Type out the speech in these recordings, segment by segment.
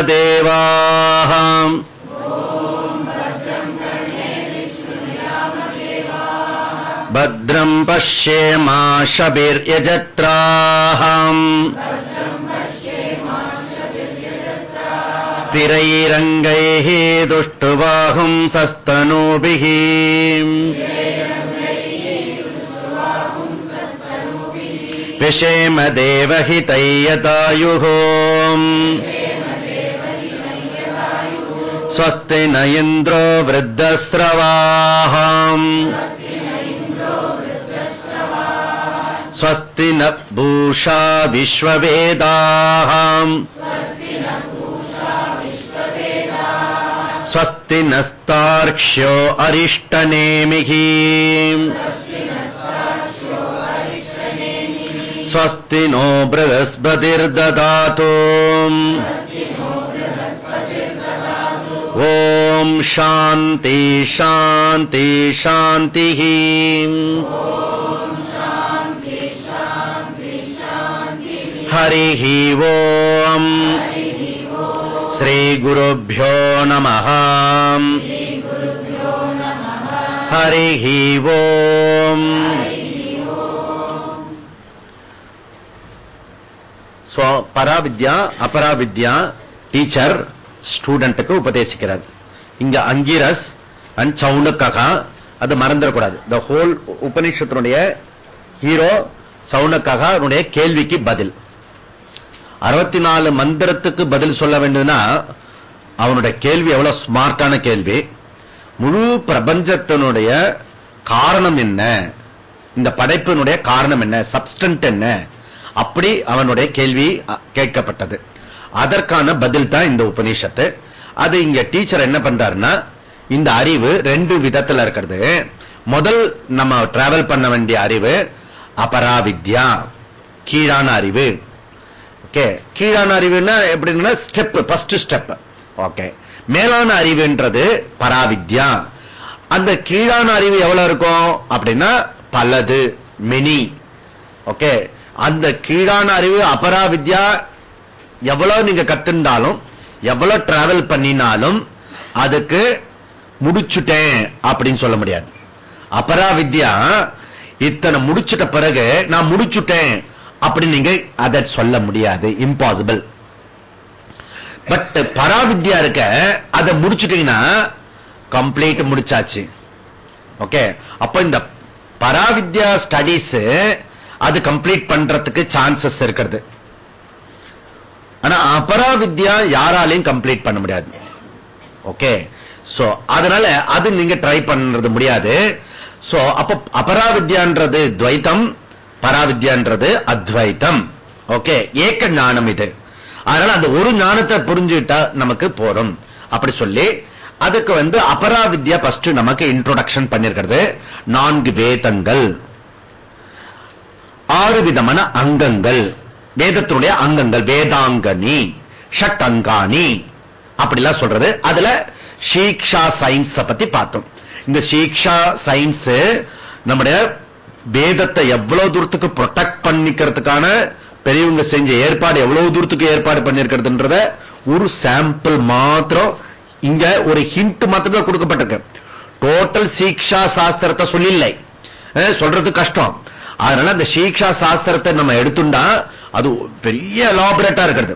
देवाः भद्रम् पश्येमा शबिर्यजत्राः। स्थिरैरङ्गैः दुष्टुबाहुंसस्तनूभिः विषेमदेवहितैयतायुः स्वस्ति न इन्द्रो वृद्धस्रवाः। स्वस्ति न भूषा विश्ववेदाः। स्वस्ति नस्तार्क्ष्यो अरिष्टनेमिः। स्वस्ति नो बृहस्पतिर्ददातु ॐ शान्ति शान्ति शान्तिः हरिः ॐ श्रीगुरुभ्यो नमः हरिः ॐ पराविद्या अपराविद्या टीचर ஸ்டூடெண்ட்டுக்கு உபதேசிக்கிறார். இங்க அங்கீரஸ் அண்ட் சவுனக்ககா அது மறந்துடக்கூடாது. த ஹோல் உபநிஷத்தினுடைய ஹீரோ சவுனக்ககா கேள்விக்கு பதில். அறுபத்தி நாலு மந்திரத்துக்கு பதில் சொல்ல வேண்டியதுன்னா அவனுடைய கேள்வி எவ்வளவு ஸ்மார்ட்டான கேள்வி. முழு பிரபஞ்சத்தினுடைய காரணம் என்ன? இந்த படைப்பினுடைய காரணம் என்ன? சப்ஸ்டன்ட் என்ன? அப்படி அவனுடைய கேள்வி கேட்கப்பட்டது. அதற்கான பதில் தான் இந்த உபநிஷத்து. அது இங்க டீச்சர் என்ன பண்றாருன்னா இந்த அறிவு ரெண்டு விதத்துல இருக்கிறது. முதல் நம்ம டிராவல் பண்ண வேண்டிய அறிவு அபராவித்யா கீழான அறிவு. ஓகே கீழான அறிவுன்னா எப்படின்னா ஸ்டெப் ஃபர்ஸ்ட் ஸ்டெப் ஓகே மேலான அறிவுன்றது பராவித்யா. அந்த கீழான அறிவு எவ்வளவு இருக்கும்? அப்படின்னா பலது மெனி ஓகே அந்த கீழான அறிவு அபராவித்யா எவ்வளவு நீங்க கத்துண்டாலும் எவ்வளவு டிராவல் பண்ணினாலும் அதுக்கு முடிச்சுட்டேன் அப்படின்னு சொல்ல முடியாது. அபராவித்யா இத்தனை முடிச்சிட்ட பிறகு நான் முடிச்சுட்டேன் அப்படி நீங்க அதை சொல்ல முடியாது. இம்பாசிபிள் பட் பராவித்யா இருக்க அதை முடிச்சுட்டீங்கன்னா கம்ப்ளீட் முடிச்சாச்சு. ஓகே அப்ப இந்த பராவித்யா ஸ்டடிஸ் அது கம்ப்ளீட் பண்றதுக்கு சான்சஸ் இருக்கிறது. அபராவித்யா யாராலையும் கம்ப்ளீட் பண்ண முடியாது. ஓகே சோ அதனால அது நீங்க ட்ரை பண்றது முடியாது. சோ அப்ப அபராவித்யான்றது துவைத்தம் பராவித்யான்றது அத்வைத்தம். ஓகே ஏக்க ஞானம் இது. அதனால அந்த ஒரு ஞானத்தை புரிஞ்சுட்டா நமக்கு போதும். அப்படி சொல்லி அதுக்கு வந்து அபராவித்யா பஸ்ட் நமக்கு இன்ட்ரோடக்ஷன் பண்ணிருக்கிறது. நான்கு வேதங்கள். ஆறு விதமான அங்கங்கள். வேதத்தினுடைய அங்கங்கள் வேதாங்கனி ஷட் அங்காணி அப்படிலாம் சொல்றது. அதுல சீக்ஷா சயின்ஸ் பத்தி பார்த்தோம். இந்த சீக்ஷா சயின்ஸ் நம்முடைய வேதத்தை எவ்வளவு தூரத்துக்கு ப்ரொடெக்ட் பண்ணிக்கிறதுக்கான பெரியவங்க செஞ்ச ஏற்பாடு எவ்வளவு தூரத்துக்கு ஏற்பாடு பண்ணிருக்கிறதுன்றத ஒரு சாம்பிள் மாத்திரம் இங்க ஒரு ஹிண்ட் மாத்திரம் தான் கொடுக்கப்பட்டிருக்கு. டோட்டல் சீக்ஷா சாஸ்திரத்தை சொல்லில்லை. சொல்றது கஷ்டம். அதனால அந்த சீக்ஷா சாஸ்திரத்தை நம்ம எடுத்துண்டா அது பெரிய எலாபரேட்டா இருக்கிறது.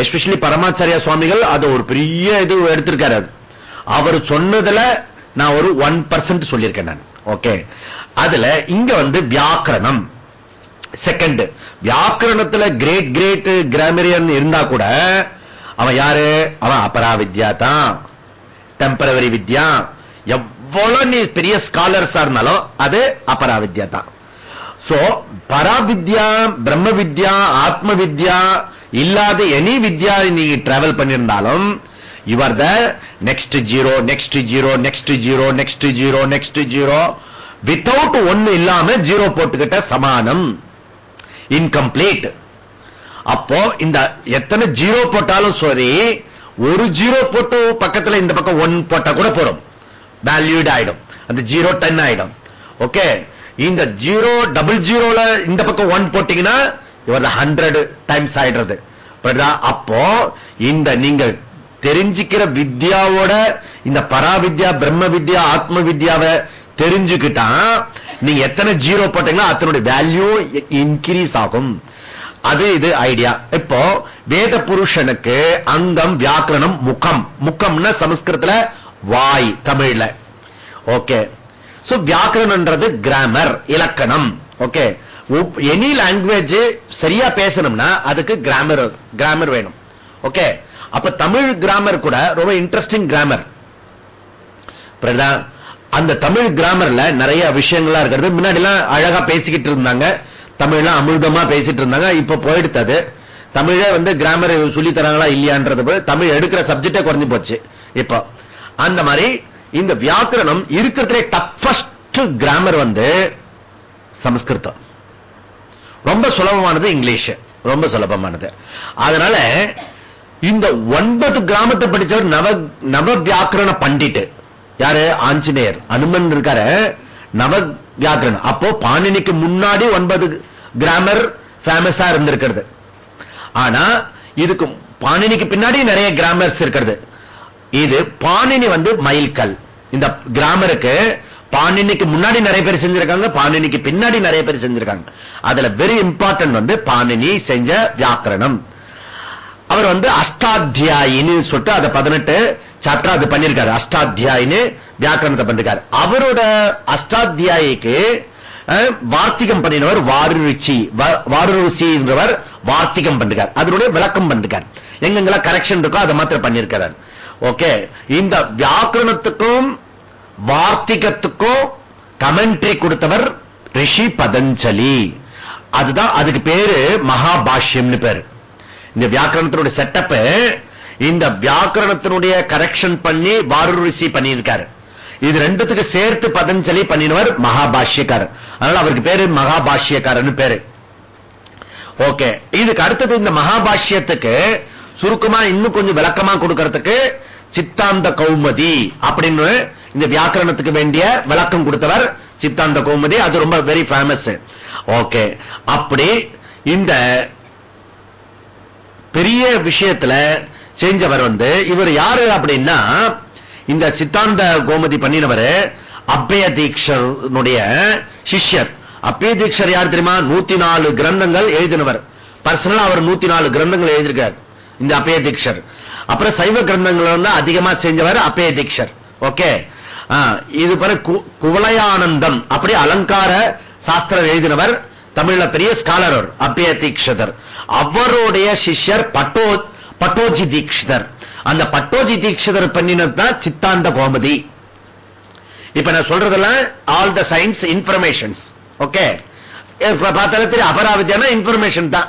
எஸ்பெஷலி பரமாச்சாரியா சுவாமிகள் அது ஒரு பெரிய இது எடுத்திருக்காரு அது. அவர் சொன்னதுல நான் ஒரு ஒன் பர்சன்ட் சொல்லியிருக்கேன் நான். ஓகே அதுல இங்க வந்து வியாக்கரணம். செகண்ட் வியாக்கரணத்துல கிரேட் கிரேட் கிராமரியன் இருந்தா கூட அவன் யாரு? அவன் அபரா வித்யா தான். டெம்பரவரி வித்யா. எவ்வளவு நீ பெரிய ஸ்காலர்ஸா இருந்தாலும் அது அபராவித்யா தான். சோ பராவித்யா பிரம்ம வித்யா ஆத்ம வித்யா இல்லாத எனி வித்யா நீங்க டிராவல் பண்ணியிருந்தாலும் your the next zero next zero next zero next zero next zero without ஒன்னு இல்லாம ஜீரோ போட்டுக்கிட்ட சமானம் இன்கம்ப்ளீட் அப்போ இந்த எத்தனை ஜீரோ போட்டாலும் சரி ஒரு ஜீரோ போட்டு பக்கத்துல இந்த பக்கம் ஒன் போட்டா கூட போறோம் வேல்யூட் ஆயிடும் அந்த ஜீரோ டென் ஆயிடும் ஓகே இந்த ஜீரோ டபுள் ஜீரோல இந்த பக்கம் ஒன் போட்டீங்கன்னா இவர் ஹண்ட்ரட் டைம்ஸ் ஆயிடுறது. அப்போ இந்த நீங்க தெரிஞ்சுக்கிற வித்யாவோட இந்த பராவித்யா பிரம்ம வித்யா ஆத்ம வித்யாவை தெரிஞ்சுக்கிட்டா நீங்க எத்தனை ஜீரோ போட்டீங்களோ அத்தனுடைய வேல்யூ இன்க்ரீஸ் ஆகும். அது இது ஐடியா இப்போ வேத புருஷனுக்கு அங்கம் வியாக்கரணம் முகம். முகம்னா சமஸ்கிருதத்துல வாய் தமிழ்ல. ஓகே சோ வியாக்கரணம்ன்றது கிராமர் இலக்கணம். ஓகே எனி லாங்குவேஜ் சரியா பேசணும்னா அதுக்கு கிராமர் கிராமர் வேணும். ஓகே அப்ப தமிழ் கிராமர் கூட ரொம்ப இன்ட்ரெஸ்டிங் கிராமர் அந்த தமிழ் கிராமர்ல நிறைய விஷயங்களா இருக்கிறது. முன்னாடி எல்லாம் அழகா பேசிக்கிட்டு இருந்தாங்க. தமிழ்லாம் அமிர்தமா பேசிட்டு இருந்தாங்க. இப்ப போயிடுத்தது தமிழே வந்து கிராமர் சொல்லி தராங்களா இல்லையான்றது தமிழ் எடுக்கிற சப்ஜெக்டே குறைஞ்சு போச்சு. இப்போ அந்த மாதிரி இந்த வியாக்கரணம் இருக்கிறதுலே டஃபஸ்ட் கிராமர் வந்து சமஸ்கிருதம். ரொம்ப சுலபமானது இங்கிலீஷ். ரொம்ப சுலபமானது. அதனால இந்த ஒன்பது கிராமத்தை படிச்சவர் நவ நவ வியாக்கரண பண்டிட்டு. யாரு? ஆஞ்சநேயர். அனுமன் இருக்காரு. நவ வியாக்கரணம். அப்போ பாணினிக்கு முன்னாடி ஒன்பது கிராமர் ஃபேமஸா இருந்திருக்கிறது. ஆனா இதுக்கு பாணினிக்கு பின்னாடி நிறைய கிராமர்ஸ் இருக்கிறது. இது பாணினி வந்து மைல்கல் இந்த கிராமருக்கு பாணினிக்கு முன்னாடி நிறைய பேர் செஞ்சிருக்காங்க பாணினிக்கு பின்னாடி நிறைய பேர் செஞ்சிருக்காங்க. அதுல வெரி இம்பார்ட்டன்ட் வந்து பாணினி செஞ்ச வியாக்கரணம். அவர் வந்து அஷ்டாத்தியாயின்னு சொல்லிட்டு அதை பதினெட்டு சாப்டர் அது பண்ணிருக்காரு. அஷ்டாத்தியாயின்னு வியாக்கரணத்தை பண்ணிருக்காரு. அவரோட அஷ்டாத்தியாயிக்கு அஹ், வார்த்திகம் பண்ணினவர் வாருருச்சி. வாருருச்சின்றவர் வார்த்திகம் பண்ணிருக்கார். அதனுடைய விளக்கம் பண்ணிருக்கார். எங்கெங்கெல்லாம் கரெக்ஷன் இருக்கோ அதை மாத்திரம் பண்ணிருக்கிறார். ஓகே இந்த வியாக்கரணத்துக்கும் வார்த்திகத்துக்கும் கமெண்ட்ரி கொடுத்தவர் ரிஷி பதஞ்சலி. அதுதான் அதுக்கு பேரு மகாபாஷ்யம்னு பேரு. இந்த வியாக்கரணத்தினுடைய செட்டப் இந்த வியாக்கரணத்தினுடைய கரெக்ஷன் பண்ணி வாரு ரிஷி பண்ணியிருக்காரு. இது ரெண்டுத்துக்கு சேர்த்து பதஞ்சலி பண்ணினவர் மகாபாஷ்யக்காரர். அதனால அவருக்கு பேரு மகாபாஷ்யக்காரன்னு பேரு. ஓகே இதுக்கு அடுத்தது இந்த மகாபாஷ்யத்துக்கு சுருக்கமா இன்னும் கொஞ்சம் விளக்கமா கொடுக்கறதுக்கு சித்தாந்த கௌமதி அப்படின்னு இந்த வியாக்கரணத்துக்கு வேண்டிய விளக்கம் கொடுத்தவர் சித்தாந்த கௌமதி. அது ரொம்ப வெரி ஃபேமஸ் ஓகே அப்படி இந்த பெரிய விஷயத்துல செஞ்சவர் வந்து இவர் யாரு அப்படின்னா இந்த சித்தாந்த கோமதி பண்ணினவர் அப்பய தீட்சனுடைய சிஷ்யர். அப்பய தீக்ஷர் யார் தெரியுமா? நூத்தி நாலு கிரந்தங்கள் எழுதினவர். பர்சனலா அவர் நூத்தி நாலு கிரந்தங்கள் எழுதியிருக்கார். இந்த அப்பய தீக்ஷர். அப்புறம் சைவ கிரந்தங்கள் வந்து அதிகமா செஞ்சவர் அப்பய தீக்ஷர் ஓகே இது பிற குவலயானந்தம் அப்படி அலங்கார சாஸ்திரம் எழுதினவர் தமிழ்ல பெரிய ஸ்காலர் அப்பே தீக்ஷதர் அவருடைய சிஷ்யர் பட்டோ பட்டோஜி தீக்ஷிதர் அந்த பட்டோஜி தீக்ஷிதர் பண்ணினது தான் சித்தாந்த கோமதி. இப்ப நான் சொல்றதெல்லாம் all the science informations okay பார்த்தாலும் தெரியும் அபராவித்யான இன்ஃபர்மேஷன் தான்.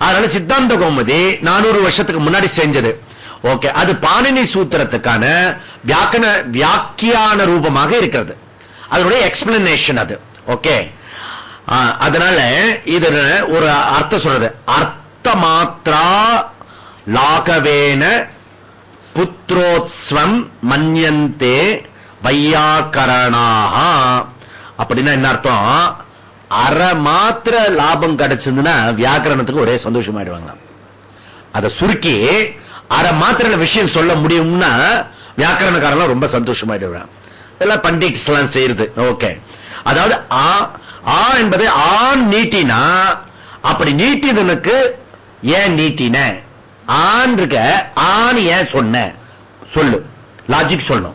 அதனால சித்தாந்த கோமதி நானூறு வருஷத்துக்கு முன்னாடி செஞ்சது. ஓகே அது பாணினி சூத்திரத்துக்கான வியாக்கண வியாக்கியான ரூபமாக இருக்கிறது. அதனுடைய எக்ஸ்பிளனேஷன் அது. ஓகே. அதனால இது ஒரு அர்த்தம் சொல்றது. அர்த்த மாத்திரா லாகவேன புத்திரோத்ஸ்வம் மன்யந்தே வையாக்கரணாக அப்படின்னா என்ன அர்த்தம்? அரை மாத்திர லாபம் கிடைச்சதுன்னா வியாக்கரணத்துக்கு ஒரே சந்தோஷமாயிடுவாங்க அதை சுருக்கி அரை மாத்திர விஷயம் சொல்ல முடியும்னா வியாக்கரணக்காரன் ரொம்ப சந்தோஷமாயிடுவாங்க இதெல்லாம் பண்டிட்ஸ் எல்லாம் செய்யறது. ஓகே. அதாவது ஆ ஆ என்பதை ஆண் நீட்டினா அப்படி நீட்டினனுக்கு ஏன் நீட்டின? ஆண் இருக்க ஆண் ஏன் சொன்ன? சொல்லு. லாஜிக் சொல்லணும்.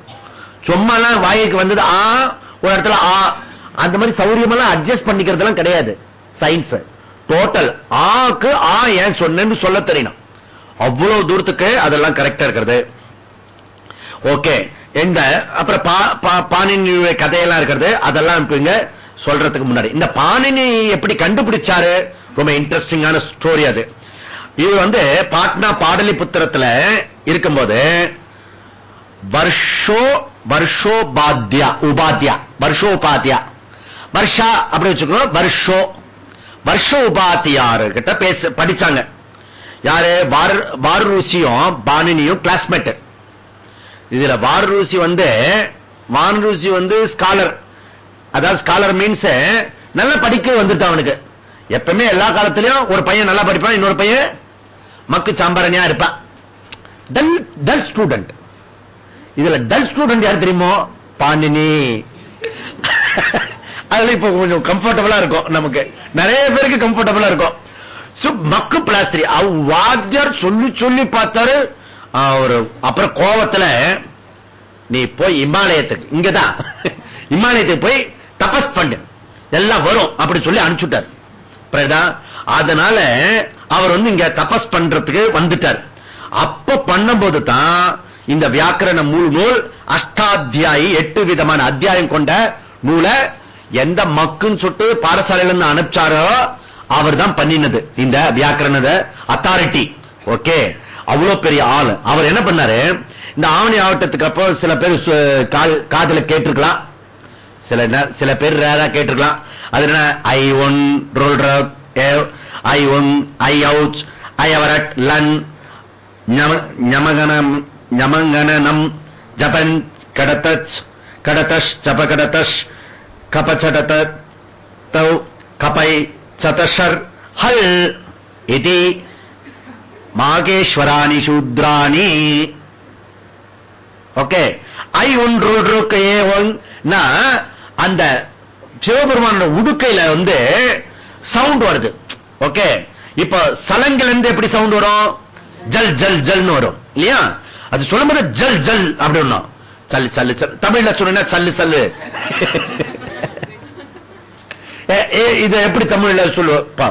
சும்மாலாம் வாய்க்கு வந்தது ஆ ஒரு இடத்துல ஆ அந்த மாதிரி சௌரியமெல்லாம் அட்ஜஸ்ட் பண்ணிக்கிறதுலாம் கிடையாது. சயின்ஸ் டோட்டல் ஆக்கு ஆ ஏன் சொன்னு சொல்ல தெரியணும். அவ்வளவு தூரத்துக்கு அதெல்லாம் கரெக்டா இருக்கிறது. ஓகே இந்த அப்புறம் பா- பா- பாணினியுடைய கதையெல்லாம் இருக்கிறது. அதெல்லாம் இங்க சொல்றதுக்கு முன்னாடி. இந்த பாணினி எப்படி கண்டுபிடிச்சாரு? ரொம்ப இன்ட்ரெஸ்டிங்கான ஸ்டோரி அது. இது வந்து பாட்னா பாடலிபுத்திரத்துல இருக்கும்போது வருஷோ வருஷோபாத்யா உபாத்யா வருஷோபாத்யா. வருஷா அப்படி வச்சுக்கோ வருஷோ. வருஷ உபாத்தியாரு கிட்ட பேச படிச்சாங்க. யாரு? வாரூசியும் பாணினியும் கிளாஸ்மேட் இதுல வாரூசி வந்து வானரூசி வந்து ஸ்காலர் அதாவது ஸ்காலர் மீன்ஸ் நல்லா படிக்க வந்துட்டான் அவனுக்கு. எப்பவுமே எல்லா காலத்திலையும் ஒரு பையன் நல்லா படிப்பான் இன்னொரு பையன் மக்கு சாம்பரணியா இருப்பான். டல் டல் ஸ்டூடெண்ட் இதுல டல் ஸ்டூடெண்ட் யார் தெரியுமோ? பாண்டினி. அதுல இப்ப கொஞ்சம் கம்ஃபர்டபுளா இருக்கும் நமக்கு. நிறைய பேருக்கு கம்ஃபர்டபுளா இருக்கும். மக்கு பிளாஸ்திரி. வாத்தியார் சொல்லி சொல்லி பார்த்தாரு. ஒரு அப்புறம் கோவத்துல நீ போய் இமாலயத்துக்கு இங்கதான். இமாலயத்துக்கு போய் தபஸ் பண்ணு. எல்லாம் வரும் அப்படி சொல்லி அனுப்பிச்சுட்டார். அதனால அவர் வந்து இங்க தபஸ் பண்றதுக்கு வந்துட்டார். அப்ப பண்ணும்போது தான் இந்த வியாக்கரண மூல் நூல் அஷ்டாத்தியாயி எட்டு விதமான அத்தியாயம் கொண்ட நூலை எந்த மக்குன்னு சொல்லிட்டு பாடசாலையில இருந்து அனுப்பிச்சாரோ அவர் தான் பண்ணினது. இந்த வியாக்கரணத அத்தாரிட்டி ஓகே அவ்வளவு பெரிய ஆள். அவர் என்ன பண்ணாரு? இந்த ஆவணி ஆவட்டத்துக்கு அப்போ சில பேர் காதல கேட்டிருக்கலாம். சில சில பேர் ரேரா கேட்டிருக்கலாம். அது என்ன ஐ ஒன் ரோல் ஐ ஒன் ஐ அவுட் ஐ அவரட் லன் ஞமகனம் ஞமங்கனம் ஜபன் கடத்தச் கடதஷ் ஜப கடதஷ் கபச்சடத தௌ கபை சதஷர் ஹல் இது மாகேஸ்வராணி சூத்ராணி ஓகே ஐ ஒன்று இருக்கு ஏ ஒன் அந்த சிவபெருமான உடுக்கையில வந்து சவுண்ட் வருது. ஓகே. இப்ப சலங்கில இருந்து எப்படி சவுண்ட் வரும்? ஜல் ஜல் ஜல்னு வரும். இல்லையா? அது சொல்லும்போது ஜல் ஜல் அப்படி ஒண்ணும் சல்லு சல்லு சல்லு தமிழ்ல சொன்னா சல்லு சல்லு. இதை எப்படி தமிழ்ல சொல்லுவ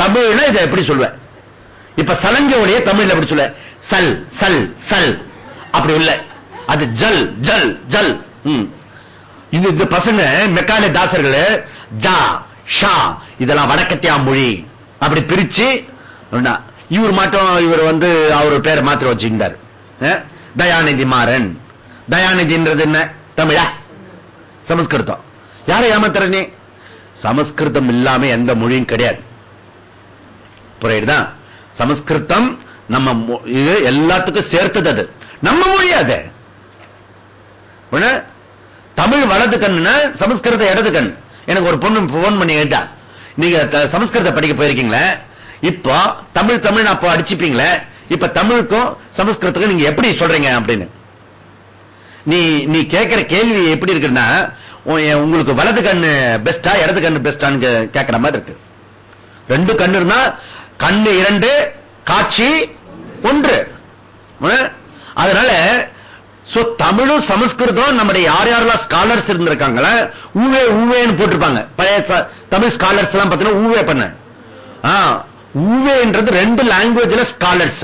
தமிழ்ல இதை எப்படி சொல்லுவேன் இப்ப சலங்கோடைய தமிழ்ல எப்படி சொல்ல சல் சல் சல். அப்படி இல்லை. அது ஜல் ஜல் ஜல். இது இந்த பசங்க மெக்காலே தாசர்கள் ஜா ஷா இதெல்லாம் வடக்கத்தியா மொழி. அப்படி பிரிச்சு இவர் மட்டும் இவர் வந்து அவர் பேரை மாத்திர வச்சுக்கிட்டார். தயாநிதி மாறன். தயாநிதின்றது என்ன? தமிழா? சமஸ்கிருதம். யாரை ஏமாத்துறனே சமஸ்கிருதம் இல்லாம எந்த மொழியும் கிடையாது. புரியுதுதான் சமஸ்கிருதம் நம்ம இது எல்லாத்துக்கும் சேர்த்தது அது. நம்ம மொழி அது. தமிழ் வலது கண்ணுனா சமஸ்கிருத இடது கண். எனக்கு ஒரு பொண்ணு போன் பண்ணி கேட்டா நீங்க சமஸ்கிருத படிக்க போயிருக்கீங்களே? இப்போ தமிழ் தமிழ் அப்போ அடிச்சுப்பீங்களே? இப்ப தமிழுக்கும் சமஸ்கிருதத்துக்கும் நீங்க எப்படி சொல்றீங்க? அப்படின்னு. நீ நீ கேட்கிற கேள்வி எப்படி இருக்குன்னா உங்களுக்கு வலது கண்ணு பெஸ்டா இடது கண்ணு பெஸ்டான்னு கேட்கிற மாதிரி இருக்கு. ரெண்டு கண்ணு இருந்தா கண்ணு இரண்டு காட்சி ஒன்று. அதனால தமிழும் சமஸ்கிருதம் நம்முடைய யார் யாரெல்லாம் ஸ்காலர்ஸ் இருந்திருக்காங்கள ஊவே ஊவேன்னு போட்டிருப்பாங்க. பழைய தமிழ் ஸ்காலர்ஸ் எல்லாம் பார்த்தீங்கன்னா ஊவே பண்ண. ஊவேன்றது ரெண்டு லாங்குவேஜ்ல ஸ்காலர்ஸ்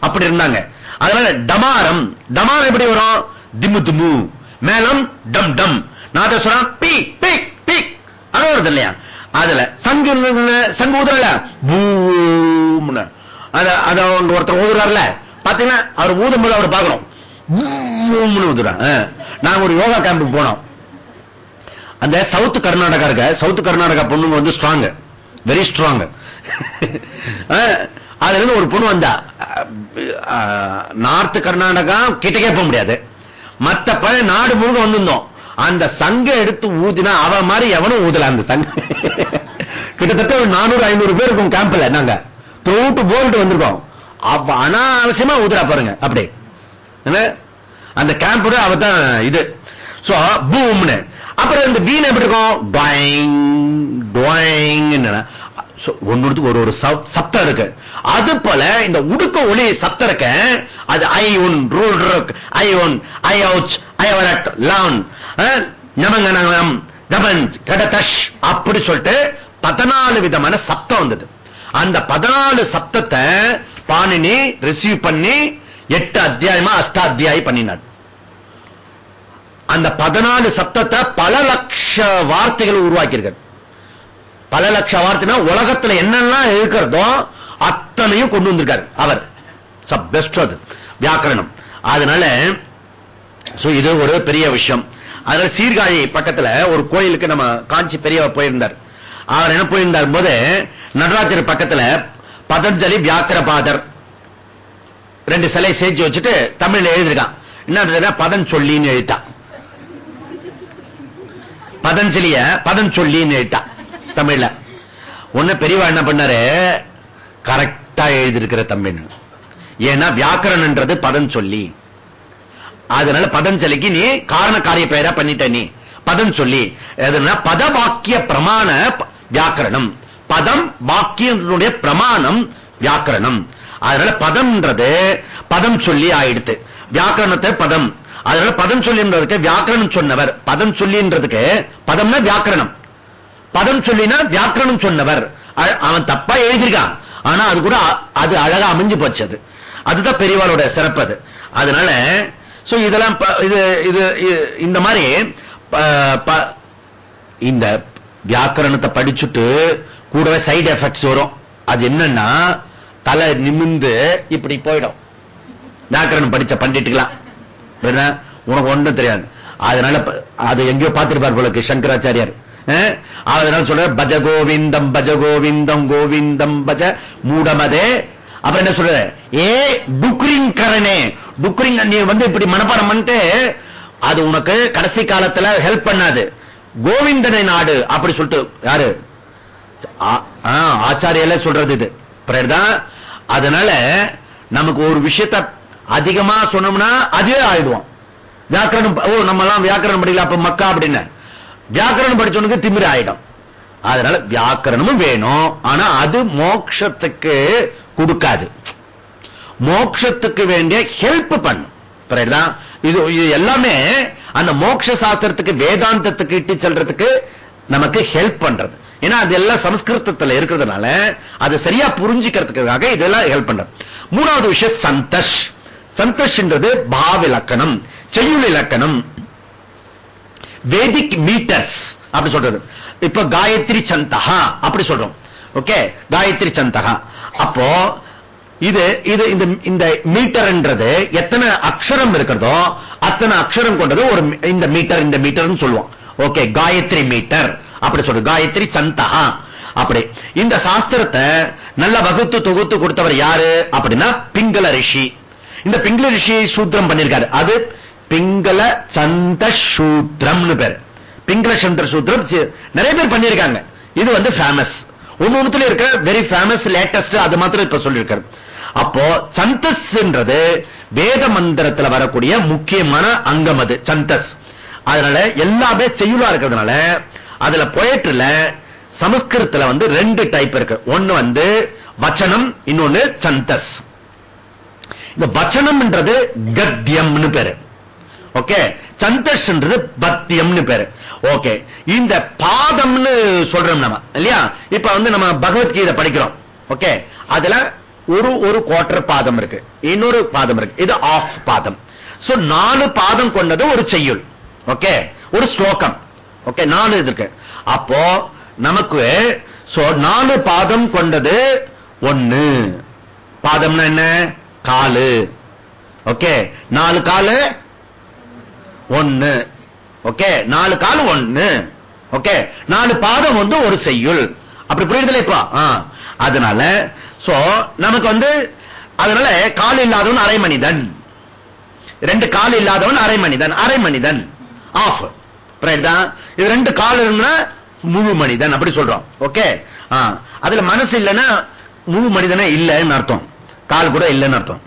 அப்படி இருந்தாங்க. அதனால டமாரம். டமாரம் எப்படி வரும்? திம்மு திம்மு மேலம் டம் டம். நாதஸ்வரம் பி பிக் பிக் அது வருது இல்லையா? அதுல சங்கு சங்கு ஊதுறல பூம்னு. அத ஒருத்தர் ஊதுறாருல. பாத்தீங்கன்னா அவர் ஊதும் போது அவர் பார்க்கணும். பூம்னு ஊதுறாங்க நாங்க ஒரு யோகா கேம்புக்கு போனோம். அந்த சவுத் கர்நாடகா இருக்க சவுத் கர்நாடகா பொண்ணுங்க வந்து ஸ்ட்ராங் வெரி ஸ்ட்ராங் அதுல இருந்து ஒரு பொண்ணு வந்தா. நார்த் கர்நாடகா கிட்டக்கே போக முடியாது. மத்த பழ நாடு முழுக்க வந்திருந்தோம். அந்த சங்க எடுத்து ஊதினா அவ மாதிரி எவனும் ஊதல அந்த சங்க. கிட்டத்தட்ட ஒரு நானூறு ஐநூறு பேர் இருக்கும் கேம்ப்ல நாங்க. தொட்டு போல்ட்டு வந்திருக்கோம். அவ அனாவசியமா ஊதுறா பாருங்க அப்படி அந்த கேம்ப் அவ தான் இது. சோ பூம்னு அப்புறம் இந்த வீண் எப்படி இருக்கும்? டாயிங் டாயிங் ஒன்னுக்கு ஒரு ஒரு சப்தம் இருக்கு. அது போல இந்த உடுக்க ஒளி சப்தம் இருக்க. அது ஐ ஒன் ரூல் ஐ ஒன் ஐ அவுச் ஐ வரட் லான் கடதஷ் அப்படி சொல்லிட்டு பதினாலு விதமான சப்தம் வந்தது. அந்த பதினாலு சப்தத்தை பாணினி ரிசீவ் பண்ணி எட்டு அத்தியாயமா அஷ்டாத்தியாயி பண்ணினார். அந்த பதினாலு சப்தத்தை பல லட்ச வார்த்தைகள் உருவாக்கியிருக்கார். பல லட்ச வார்த்தைனா உலகத்துல என்னெல்லாம் இருக்கிறதோ அத்தனையும் கொண்டு வந்திருக்காரு அவர். பெஸ்ட் அது. வியாக்கரணம். அதனால சோ இது ஒரு பெரிய விஷயம். அதனால சீர்காழி பக்கத்துல ஒரு கோயிலுக்கு நம்ம காஞ்சி பெரியவர் போயிருந்தார். அவர் என்ன போயிருந்தார்? போது நடராஜர் பக்கத்துல பதஞ்சலி வியாக்கரபாதர் ரெண்டு சிலை சேர்த்து வச்சுட்டு தமிழ்ல எழுதிருக்கான் என்ன பதன் சொல்லின்னு எழுத்தான் பதஞ்சலிய பதன் சொல்லின்னு எழுத்தான் தமிழ்ல. ஒண்ணு பெரியவா என்ன பண்ணாரு? கரெக்டா எழுதியிருக்கிற தமிழ். ஏன்னா வியாக்கரன்ன்றது பதம் சொல்லி. அதனால பதஞ்சலிக்கு நீ காரண காரிய பெயரா பண்ணிட்ட நீ. பதம் சொல்லி. பத வாக்கிய பிரமாண வியாக்கரணம். பதம் வாக்கியத்தினுடைய பிரமாணம் வியாக்கரணம். அதனால பதம்ன்றது பதம் சொல்லி ஆயிடுத்து. வியாக்கரணத்தை பதம். அதனால பதம் சொல்லின்றதுக்கு வியாக்கரணம் சொன்னவர். பதம் சொல்லின்றதுக்கு பதம்னா வியாக்கரணம். பதம் சொல்லினா வியாக்கரணம் சொன்னவர். அவன் தப்பா எழுதியிருக்கான். ஆனா அது கூட அ- அது அழகா அமைஞ்சு போச்சு அது. அதுதான் பெரியவாளோட சிறப்பு அது. அதனால சோ இதெல்லாம் ப- இது இது இ- இந்த மாதிரி ப- ப- இந்த வியாக்கரணத்தை படிச்சுட்டு கூடவே சைடு எஃபெக்ட்ஸ் வரும். அது என்னன்னா தலை நிமிந்து இப்படி போயிடும். வியாக்கரணம் படிச்ச பண்டிட்டுக்கலாம் உனக்கு ஒண்ணும் தெரியாது. அதனால அது எங்கேயோ பார்த்திருப்பார் போல சங்கராச்சாரியார். அதனால சொல்ற? பஜ கோவிந்தம் பஜ கோவிந்தம் கோவிந்தம் பஜ மூடமதே. அப்புறம் என்ன சொல்ற? ஏ டுக்ரிங் கரணே டுக்ரிங் நீ வந்து இப்படி மனப்பாடம் பண்ணிட்டு அது உனக்கு கடைசி காலத்துல ஹெல்ப் பண்ணாது. கோவிந்தனை நாடு அப்படி சொல்லிட்டு யாரு? ஆ- ஆச்சாரியல சொல்றது இது. தான் அதனால நமக்கு ஒரு விஷயத்த அதிகமா சொன்னோம்னா அதே ஆயிடுவோம் வியாக்கரணம் ஓ நம்ம எல்லாம் வியாக்கரணம் படிக்கல அப்ப மக்கா அப்படின்னு. வியாக்கரணம் படிச்சவனுக்கு திமிர ஆயிடும். அதனால வியாக்கரணமும் வேணும். ஆனா அது மோட்சத்துக்கு கொடுக்காது. மோட்சத்துக்கு வேண்டிய ஹெல்ப் பண்ணும். இது எல்லாமே அந்த மோட்ச சாஸ்திரத்துக்கு வேதாந்தத்துக்கு இட்டு செல்றதுக்கு நமக்கு ஹெல்ப் பண்றது. ஏன்னா அது எல்லாம் சமஸ்கிருதத்துல இருக்கிறதுனால அது சரியா புரிஞ்சுக்கிறதுக்காக இதெல்லாம் ஹெல்ப் பண்றது. மூணாவது விஷயம் சந்தஷ். சந்தஷ்ன்றது பாவ இலக்கணம் செய்யுள் இலக்கணம். வேதிக் மீட்டர்ஸ் அப்படி சொல்றது. இப்ப காயத்ரி சந்தகா அப்படி சொல்றோம். ஓகே காயத்ரி சந்தகா அப்போ இது இது இந்த மீட்டர்ன்றது எத்தனை அக்ஷரம் இருக்கிறதோ அத்தனை அக்ஷரம் கொண்டது ஒரு இந்த மீட்டர் இந்த மீட்டர்னு சொல்லுவோம். ஓகே காயத்ரி மீட்டர் அப்படி சொல்றது காயத்ரி சந்தகா அப்படி. இந்த சாஸ்திரத்தை நல்ல வகுத்து தொகுத்து கொடுத்தவர் யாரு? அப்படின்னா பிங்கள ரிஷி. இந்த பிங்கள ரிஷி சூத்திரம் பண்ணிருக்காரு அது பிங்கள சந்த சூத்திரம்னு பேர். பிங்கள சந்திர சூத்திரம் நிறைய பேர் பண்ணியிருக்காங்க. இது வந்து ஃபேமஸ் ஒன்னு இருக்க வெரி ஃபேமஸ் லேட்டஸ்ட் அது மாத்திரம் இப்ப சொல்லியிருக்காரு. அப்போ சந்தஸ்ன்றது வேத மந்திரத்துல வரக்கூடிய முக்கியமான அங்கம் அது சந்தஸ். அதனால எல்லாமே செய்யுளா இருக்கிறதுனால அதுல போயட்டுல சமஸ்கிருதத்துல வந்து ரெண்டு டைப் இருக்கு. ஒன்னு வந்து வச்சனம் இன்னொன்னு சந்தஸ். இந்த வச்சனம்ன்றது கத்தியம்னு பேரு. ஓகே சந்தஸ்ன்றது பத்தியம்னு பேரு. ஓகே இந்த பாதம்னு சொல்றோம் நம்ம இல்லையா? இப்ப வந்து நம்ம பகவத்கீதை படிக்கிறோம். ஓகே அதுல ஒரு ஒரு குவார்டர் பாதம் இருக்கு. இன்னொரு பாதம் இருக்கு. இது ஆஃப் பாதம். சோ நாலு பாதம் கொண்டது ஒரு செய்யுள். ஓகே ஒரு ஸ்லோகம். ஓகே நாலு இது இருக்கு. அப்போ நமக்கு சோ நாலு பாதம் கொண்டது ஒண்ணு. பாதம்னா என்ன? காலு. ஓகே நாலு காலு ஒன்னு ஓகே நாலு காலம் ஒன்னு ஓகே நாலு பாதம் வந்து ஒரு செய்யுள். அப்படி புரியுதுல இப்போ? ஆ. அதனால சோ நமக்கு வந்து அதனால கால் இல்லாதவன் அரை மனிதன். ரெண்டு கால் இல்லாதவன் அரை மனிதன். அரை மனிதன். ஆஃப் தான்? இது ரெண்டு கால் இருந்தா முழு மனிதன். அப்படி சொல்றோம். ஓகே ஆ. அதுல மனசு இல்லைன்னா முழு மனிதனே இல்லைன்னு அர்த்தம். கால் கூட இல்லைன்னு அர்த்தம்.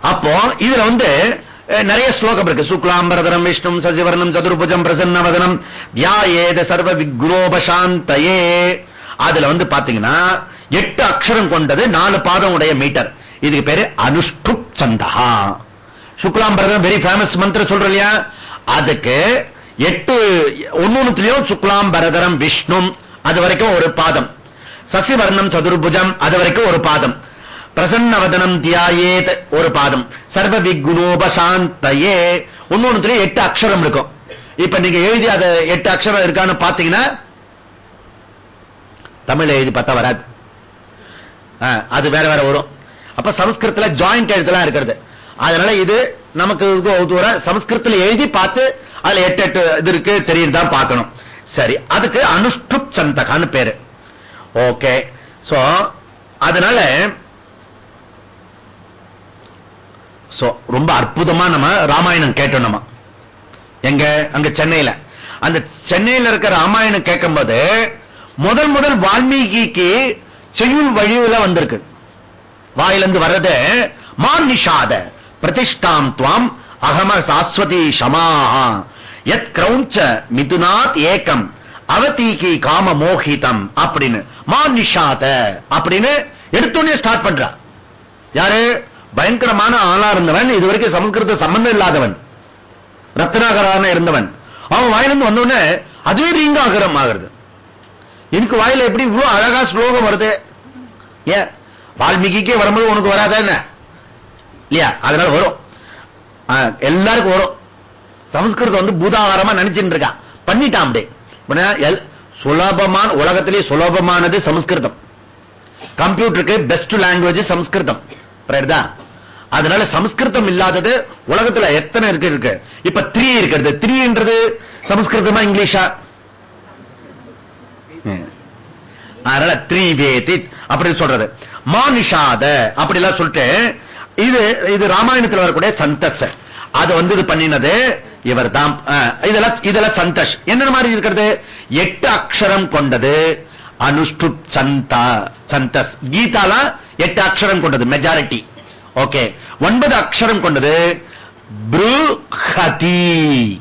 அப்போ இதுல வந்து நிறைய ஸ்லோகம் இருக்கு. சுக்லாம்பரதரம் விஷ்ணும் சசிவர்ணம் சதுர்புஜம் பிரசன்னவதனம் வியாயேத சர்வ விக்னோபசாந்தயே அதுல வந்து பாத்தீங்கன்னா எட்டு அக்ஷரம் கொண்டது நாலு பாதம் உடைய மீட்டர். இதுக்கு பேரு அனுஷ்டுப் சந்தகா சுக்லாம்பரதம் வெரி ஃபேமஸ் மந்திரம் சொல்ற இல்லையா? அதுக்கு எட்டு ஒன்னொன்னுலயும் சுக்லாம் பரதரம் விஷ்ணும் அது வரைக்கும் ஒரு பாதம். சசிவர்ணம் சதுர்புஜம் அது வரைக்கும் ஒரு பாதம். பிரசன்னவதனம் தியாயேத். ஒரு பாதம். சர்வ விகுணோபசாந்தயே ஒன்னொன்னுல எட்டு அக்ஷரம் இருக்கும். இப்ப நீங்க எழுதி அது எட்டு அக்ஷரம் இருக்கான்னு பாத்தீங்கன்னா தமிழ் எழுதி பார்த்தா வராது. அது வேற வேற வரும். அப்ப சமஸ்கிருதத்துல ஜாயிண்ட் எழுத்துலாம் இருக்கிறது. அதனால இது நமக்கு இது எழுதி பார்த்து அதுல எட்டு எட்டு இது இருக்கு தெரியுது தான் பார்க்கணும். சரி அதுக்கு அனுஷ்டுப் சந்தகான்னு பேரு. ஓகே. சோ அதனால சோ ரொம்ப அற்புதமா நம்ம ராமாயணம் கேட்டோம் நம்ம. எங்க அங்க சென்னையில. அந்த சென்னையில இருக்க ராமாயணம் கேட்கும் போது முதல் முதல் வால்மீகிக்கு செய்யுள் வழியில வந்திருக்கு. வாயிலிருந்து வர்றது மான் நிஷாத பிரதிஷ்டாம் துவாம் அகம சாஸ்வதி சமாஹா எத் கிரௌஞ்ச மிதுனாத் ஏகம் அவதீகி காம மோகிதம் அப்படின்னு. மான் நிஷாத அப்படின்னு எடுத்தோடனே ஸ்டார்ட் பண்றா. யாரு? பயங்கரமான ஆளா இருந்தவன் இதுவரைக்கும் சமஸ்கிருத சம்பந்தம் இல்லாதவன். ரத்னாகரான இருந்தவன். அவன் வாயிலிருந்து வந்தோடனே அதுவே ரீங்காகரம் ஆகிறது. எனக்கு வாயில எப்படி இவ்வளவு அழகா ஸ்லோகம் வருது? ஏன்? வால்மீகிக்கே வரும்போது உனக்கு வராதா என்ன? இல்லையா? அதனால வரும். எல்லாருக்கும் வரும். சமஸ்கிருதம் வந்து பூதாகாரமா நினைச்சிட்டு இருக்கான் பண்ணிட்டான் எல்- சுலபமான உலகத்திலே சுலபமானது சமஸ்கிருதம். கம்ப்யூட்டருக்கு பெஸ்ட் லாங்குவேஜ் சமஸ்கிருதம். அதனால சமஸ்கிருதம் இல்லாதது உலகத்துல எத்தனை இருக்கு இருக்கு. இப்ப த்ரீ இருக்கிறது. த்ரீன்றது சமஸ்கிருதமா இங்கிலீஷா. அதனால த்ரீ வேதி அப்படி சொல்றது. மானிஷாத அப்படி எல்லாம் சொல்லிட்டு இது இது ராமாயணத்துல வரக்கூடிய சந்தஸ். அது வந்து இது பண்ணினது இவர் தான் இதெல்லாம் இதெல்லாம் சந்தஷ் என்ன மாதிரி இருக்கிறது? எட்டு அக்ஷரம் கொண்டது அனுஷ்டு சந்தா சந்தஸ். கீதால எட்டு அக்ஷரம் கொண்டது மெஜாரிட்டி ஓகே. ஒன்பது அக்ஷரம் கொண்டது. ப்ருஹதி.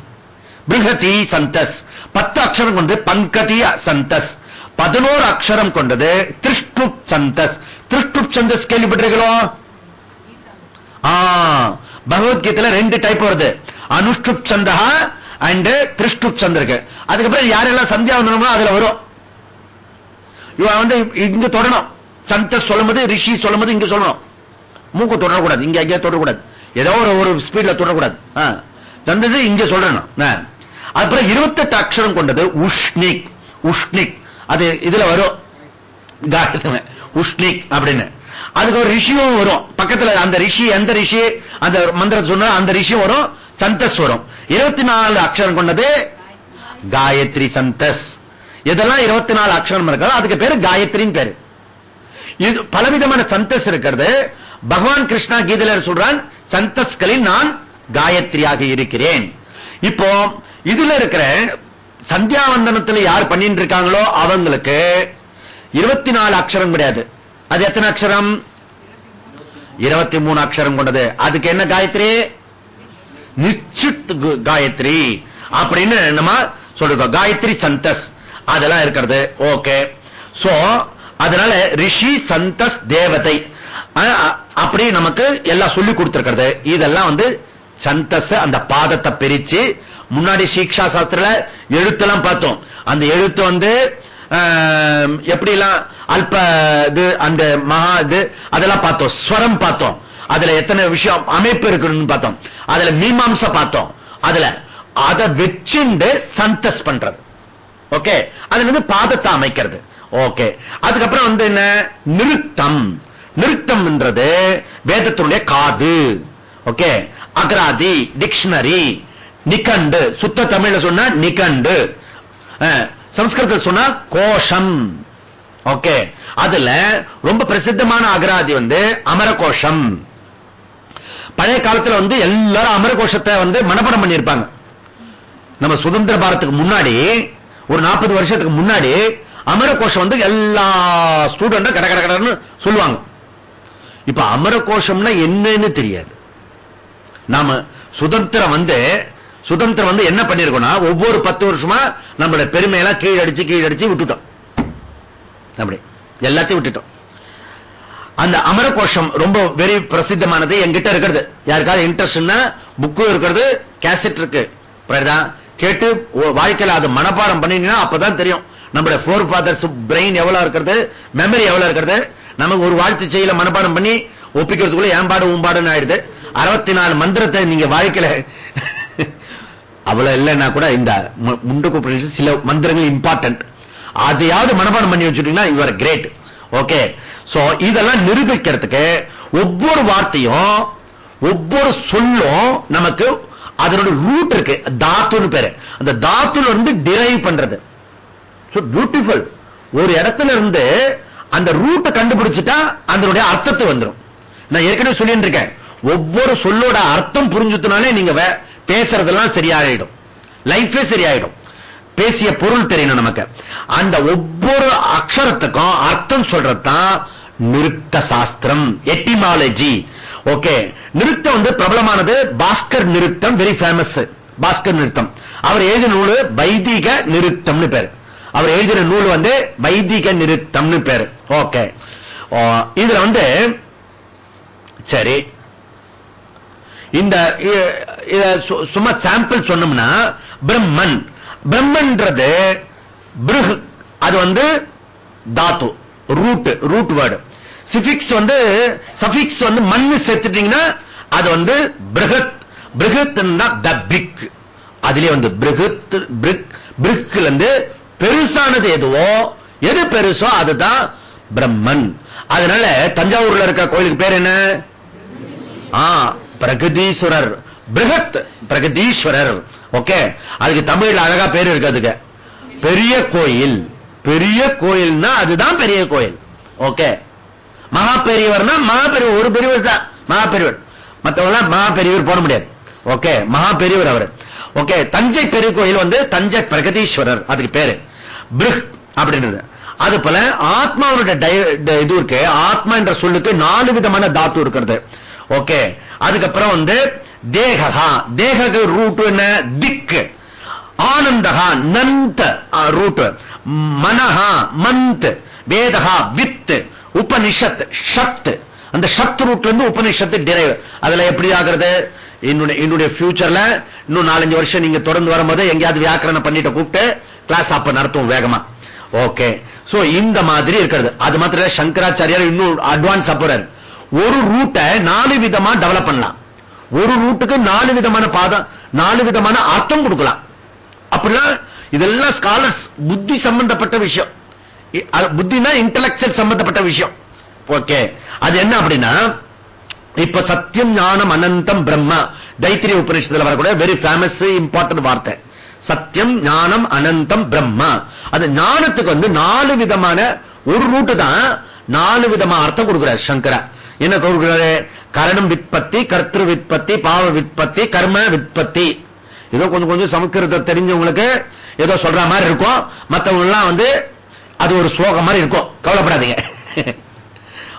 ப்ருஹதி சந்தஸ். பத்து அக்ஷரம் கொண்டது பங்கதி சந்தஸ். பதினோரு அக்ஷரம் கொண்டது திருஷ்டுப் சந்தஸ். திருஷ்டுப் சந்தஸ் கேள்விப்பட்டிருக்கிறோம் பகவத்கீதையில ரெண்டு டைப் வருது. அனுஷ்டுப் சந்தா அண்ட் திருஷ்டுப் சந்த் இருக்கு. அதுக்கப்புறம் யாரெல்லாம் சந்தியா வந்தனமோ அதுல வரும். இவன் வந்து இங்க தொடணும். சந்தஸ் சொல்லும்போது ரிஷி சொல்லும்போது இங்க சொல்லணும். மூக்கு தொடரக்கூடாது இங்க எங்கேயா தொடரக்கூடாது. ஏதோ ஒரு ஒரு ஸ்பீட்ல தொடரக்கூடாது. சந்தது இங்க சொல்றேன் அப்புறம் இருபத்தெட்டு அக்ஷரம் கொண்டது உஷ்ணிக். உஷ்ணிக். அது இதுல வரும். காயத்ரி உஷ்ணிக் அப்படின்னு. அதுக்கு ஒரு ரிஷியும் வரும். பக்கத்துல அந்த ரிஷி எந்த ரிஷி? அந்த மந்திரம் சொன்ன அந்த ரிஷியும் வரும் சந்தஸ் வரும். இருபத்தி நாலு அக்ஷரம் கொண்டது காயத்ரி சந்தஸ். இதெல்லாம் இருபத்தி நாலு அக்ஷரம் இருக்கிறது அதுக்கு பேரு காயத்ரின்னு பேரு. இது பலவிதமான சந்தஸ் இருக்கிறது. பகவான் கிருஷ்ணா கீதையில சொல்றான் சந்தஸ்களில் நான் காயத்ரியாக இருக்கிறேன். இப்போ இதுல இருக்கிற சந்தியாவந்தனத்தில் யார் பண்ணிட்டு இருக்காங்களோ அவங்களுக்கு இருபத்தி நாலு அக்ஷரம் கிடையாது. அது எத்தனை அக்ஷரம்? இருபத்தி மூணு அக்ஷரம் கொண்டது. அதுக்கு என்ன காயத்ரி? நிச்சித் காயத்ரி. அப்படின்னு நம்ம சொல்லிருக்கோம் காயத்ரி சந்தஸ். அதெல்லாம் இருக்கிறது. ஓகே. சோ அதனால ரிஷி சந்தஸ் தேவதை. அப்படி நமக்கு எல்லாம் சொல்லி கொடுத்திருக்கிறது. இதெல்லாம் வந்து சந்தஸ் அந்த பாதத்தை பிரிச்சு முன்னாடி சீக்ஷா சாஸ்திரல எழுத்தெல்லாம் பார்த்தோம். அந்த எழுத்து வந்து எப்படிலாம் அல்ப இது அந்த மகா இது அதெல்லாம் பார்த்தோம். ஸ்வரம் பார்த்தோம். அதுல எத்தனை விஷயம் அமைப்பு இருக்கணும்னு பார்த்தோம். அதுல மீமாம்ச பார்த்தோம். அதுல அதை வச்சுண்டு சந்தஸ் பண்றது. ஓகே? அதுல இருந்து பாதத்தை அமைக்கிறது. ஓகே. அதுக்கப்புறம் வந்து என்ன? நிறுத்தம் நிறுத்தம்ன்றது வேதத்தினுடைய காது. ஓகே அகராதி டிக்ஷனரி நிகண்டு. சுத்த தமிழ்ல சொன்னா நிகண்டு. அஹ், சம்ஸ்கிருதத்தில் சொன்னா கோஷம். ஓகே அதுல ரொம்ப பிரசித்தமான அகராதி வந்து அமரகோஷம். பழைய காலத்துல வந்து எல்லாரும் அமரகோஷத்தை வந்து மனப்பாடம் பண்ணியிருப்பாங்க. நம்ம சுதந்திர பாரத்துக்கு முன்னாடி ஒரு நாற்பது வருஷத்துக்கு முன்னாடி அமரகோஷம் வந்து எல்லா ஸ்டூடெண்ட்டும் கட கட கடன்னு சொல்லுவாங்க. இப்ப அமர கோஷம்னா என்னன்னு தெரியாது. நாம சுதந்திரம் வந்து சுதந்திரம் வந்து என்ன பண்ணிருக்கோம்னா ஒவ்வொரு பத்து வருஷமா நம்மளோட பெருமையெல்லாம் கீழடிச்சு கீழடிச்சு விட்டுட்டோம். அப்படி. எல்லாத்தையும் விட்டுட்டோம். அந்த அமர கோஷம் ரொம்ப வெரி பிரசித்தமானது என்கிட்ட இருக்கிறது. யாருக்காவது இன்ட்ரெஸ்ட்னா புக்கும் இருக்கிறது கேசட் இருக்கு. கேட்டு வாழ்க்கையில் வாழ்க்கையில அது மனப்பாடம் பண்ணினீங்கன்னா அப்பதான் தெரியும். நம்மளோட ஃபோர் ஃபாதர்ஸ் பிரெயின் எவ்வளவு இருக்கிறது மெமரி எவ்வளவு இருக்கிறது நமக்கு ஒரு வாழ்த்து செய்யல மனப்பாடம் பண்ணி ஒப்பிக்கிறதுக்குள்ள ஏம்பாடு ஊம்பாடுன்னு ஆயிடுது. அறுபத்தி நாலு மந்திரத்தை நீங்க வாழ்க்கையில அவ்வளவு இல்லைன்னா கூட இந்த மு- முண்டுக்கு சில மந்திரங்கள் இம்பார்ட்டன்ட் அதையாவது மனப்பாடம் பண்ணி வச்சுட்டீங்கன்னா யூ கிரேட் ஓகே சோ இதெல்லாம் நிரூபிக்கிறதுக்கு ஒவ்வொரு வார்த்தையும் ஒவ்வொரு சொல்லும் நமக்கு அதனோட ரூட் இருக்கு. தாத்துன்னு பேரு. அந்த தாத்துல இருந்து டிரைவ் பண்றது. பியூட்டிஃபுல் ஒரு இடத்துல இருந்து அந்த ரூட்டை கண்டுபிடிச்சிட்டா அதனுடைய அர்த்தத்தை வந்துடும் நான் ஏற்கனவே சொல்லிட்டு இருக்கேன் ஒவ்வொரு சொல்லோட அர்த்தம் புரிஞ்சுத்தினாலே நீங்க வே- பேசுறதெல்லாம் சரியாயிடும். லைஃபே சரியாயிடும். பேசிய பொருள் தெரியணும் நமக்கு. அந்த ஒவ்வொரு அக்ஷரத்துக்கும் அர்த்தம் சொல்றதுதான் நிறுத்த சாஸ்திரம் எட்டிமாலஜி. ஓகே நிறுத்தம் வந்து பிரபலமானது பாஸ்கர் நிறுத்தம் வெரி ஃபேமஸ் பாஸ்கர் நிறுத்தம் அவர் எழுதின நூல் வைதிக நிறுத்தம்னு பேர். அவர் எழுதின நூல் வந்து வைதிக நிருத்தம்னு பேரு. ஓகே. இதுல வந்து சரி. இந்த சும்மா சாம்பிள் சொன்னோம்னா பிரம்மன். பிரம்மன்றது பிருஹ் அது வந்து தாத்து ரூட் ரூட் வேர்டு சிபிக்ஸ் வந்து சபிக்ஸ் வந்து மண் சேர்த்துட்டீங்கன்னா அது வந்து பிருகத் பிருகத் த பிக் அதுலயே வந்து பிருகத் பிரிக் பிரிக்ல இருந்து பெருசானது எதுவோ எது பெருசோ அதுதான் பிரம்மன். அதனால தஞ்சாவூர்ல இருக்க கோயிலுக்கு பேர் என்ன? பிரகதீஸ்வரர். பிரகத் பிரகதீஸ்வரர். ஓகே? அதுக்கு தமிழ்ல அழகா பேர் இருக்கு அதுக்கு. பெரிய கோயில். பெரிய கோயில்னா அதுதான் பெரிய கோயில். ஓகே? மகா பெரியவர்னா மகா பெரியவர். ஒரு பெரியவர் தான். மகா பெரியவர். மத்தவங்க மகா பெரியவர் போட முடியாது. ஓகே? மகா பெரியவர் அவர். ஓகே தஞ்சை பெரிய கோயில் வந்து தஞ்சை பிரகதீஸ்வரர் அதுக்கு பேரு. பிருக் அப்படின்றது. அது போல ஆத்மாவுடைய இது இருக்கு. ஆத்மா என்ற சொல்லுக்கு நாலு விதமான தாத்து இருக்கிறது. ஓகே அதுக்கப்புறம் வந்து தேகா தேக ரூட் என்ன? திக்கு ஆனந்தகா நந்த ரூட் மனஹா மந்த். வேதகா வித். உபனிஷத் ஷத். அந்த ஷத் ரூட்ல இருந்து உபனிஷத்து டிரைவ் அதுல எப்படி ஆகிறது? என்னுடைய என்னுடைய ஃபியூச்சர்ல இன்னும் நாலஞ்சு வருஷம் நீங்க தொடர்ந்து வரும்போது எங்கேயாவது வியாக்கரணம் பண்ணிட்டு கூப்பிட்டு கிளாஸ் அப்ப நடத்துவோம் வேகமா. ஓகே சோ இந்த மாதிரி இருக்கிறது. அது மாத்திர சங்கராச்சாரியார் இன்னும் அட்வான்ஸ் அப்புறார் ஒரு ரூட்டை நாலு விதமா டெவலப் பண்ணலாம். ஒரு ரூட்டுக்கு நாலு விதமான பாதம் நாலு விதமான அர்த்தம் கொடுக்கலாம். அப்படின்னா இதெல்லாம் ஸ்காலர்ஸ் புத்தி சம்பந்தப்பட்ட விஷயம். புத்தினா இன்டலெக்சுவல் சம்பந்தப்பட்ட விஷயம். ஓகே அது என்ன அப்படின்னா இப்ப சத்தியம் ஞானம் அனந்தம் பிரம்மா. தைத்திரிய உபநிஷத்துல வரக்கூடிய வெரி ஃபேமஸ் இம்பார்ட்டன்ட் வார்த்தை. சத்தியம் ஞானம் அனந்தம் பிரம்மா. அது ஞானத்துக்கு வந்து நாலு விதமான ஒரு ரூட்டு தான் நாலு விதமா அர்த்தம் கொடுக்கிறார் சங்கரா. என்ன கொடுக்கிறாரு? கரணம் விற்பத்தி கர்த்திரு விற்பத்தி பாவ விற்பத்தி கர்ம விற்பத்தி. ஏதோ கொஞ்சம் கொஞ்சம் சமஸ்கிருதம் தெரிஞ்சவங்களுக்கு ஏதோ சொல்ற மாதிரி இருக்கும். மற்றவங்க எல்லாம் வந்து அது ஒரு ஸ்லோகம் மாதிரி இருக்கும். கவலைப்படாதீங்க.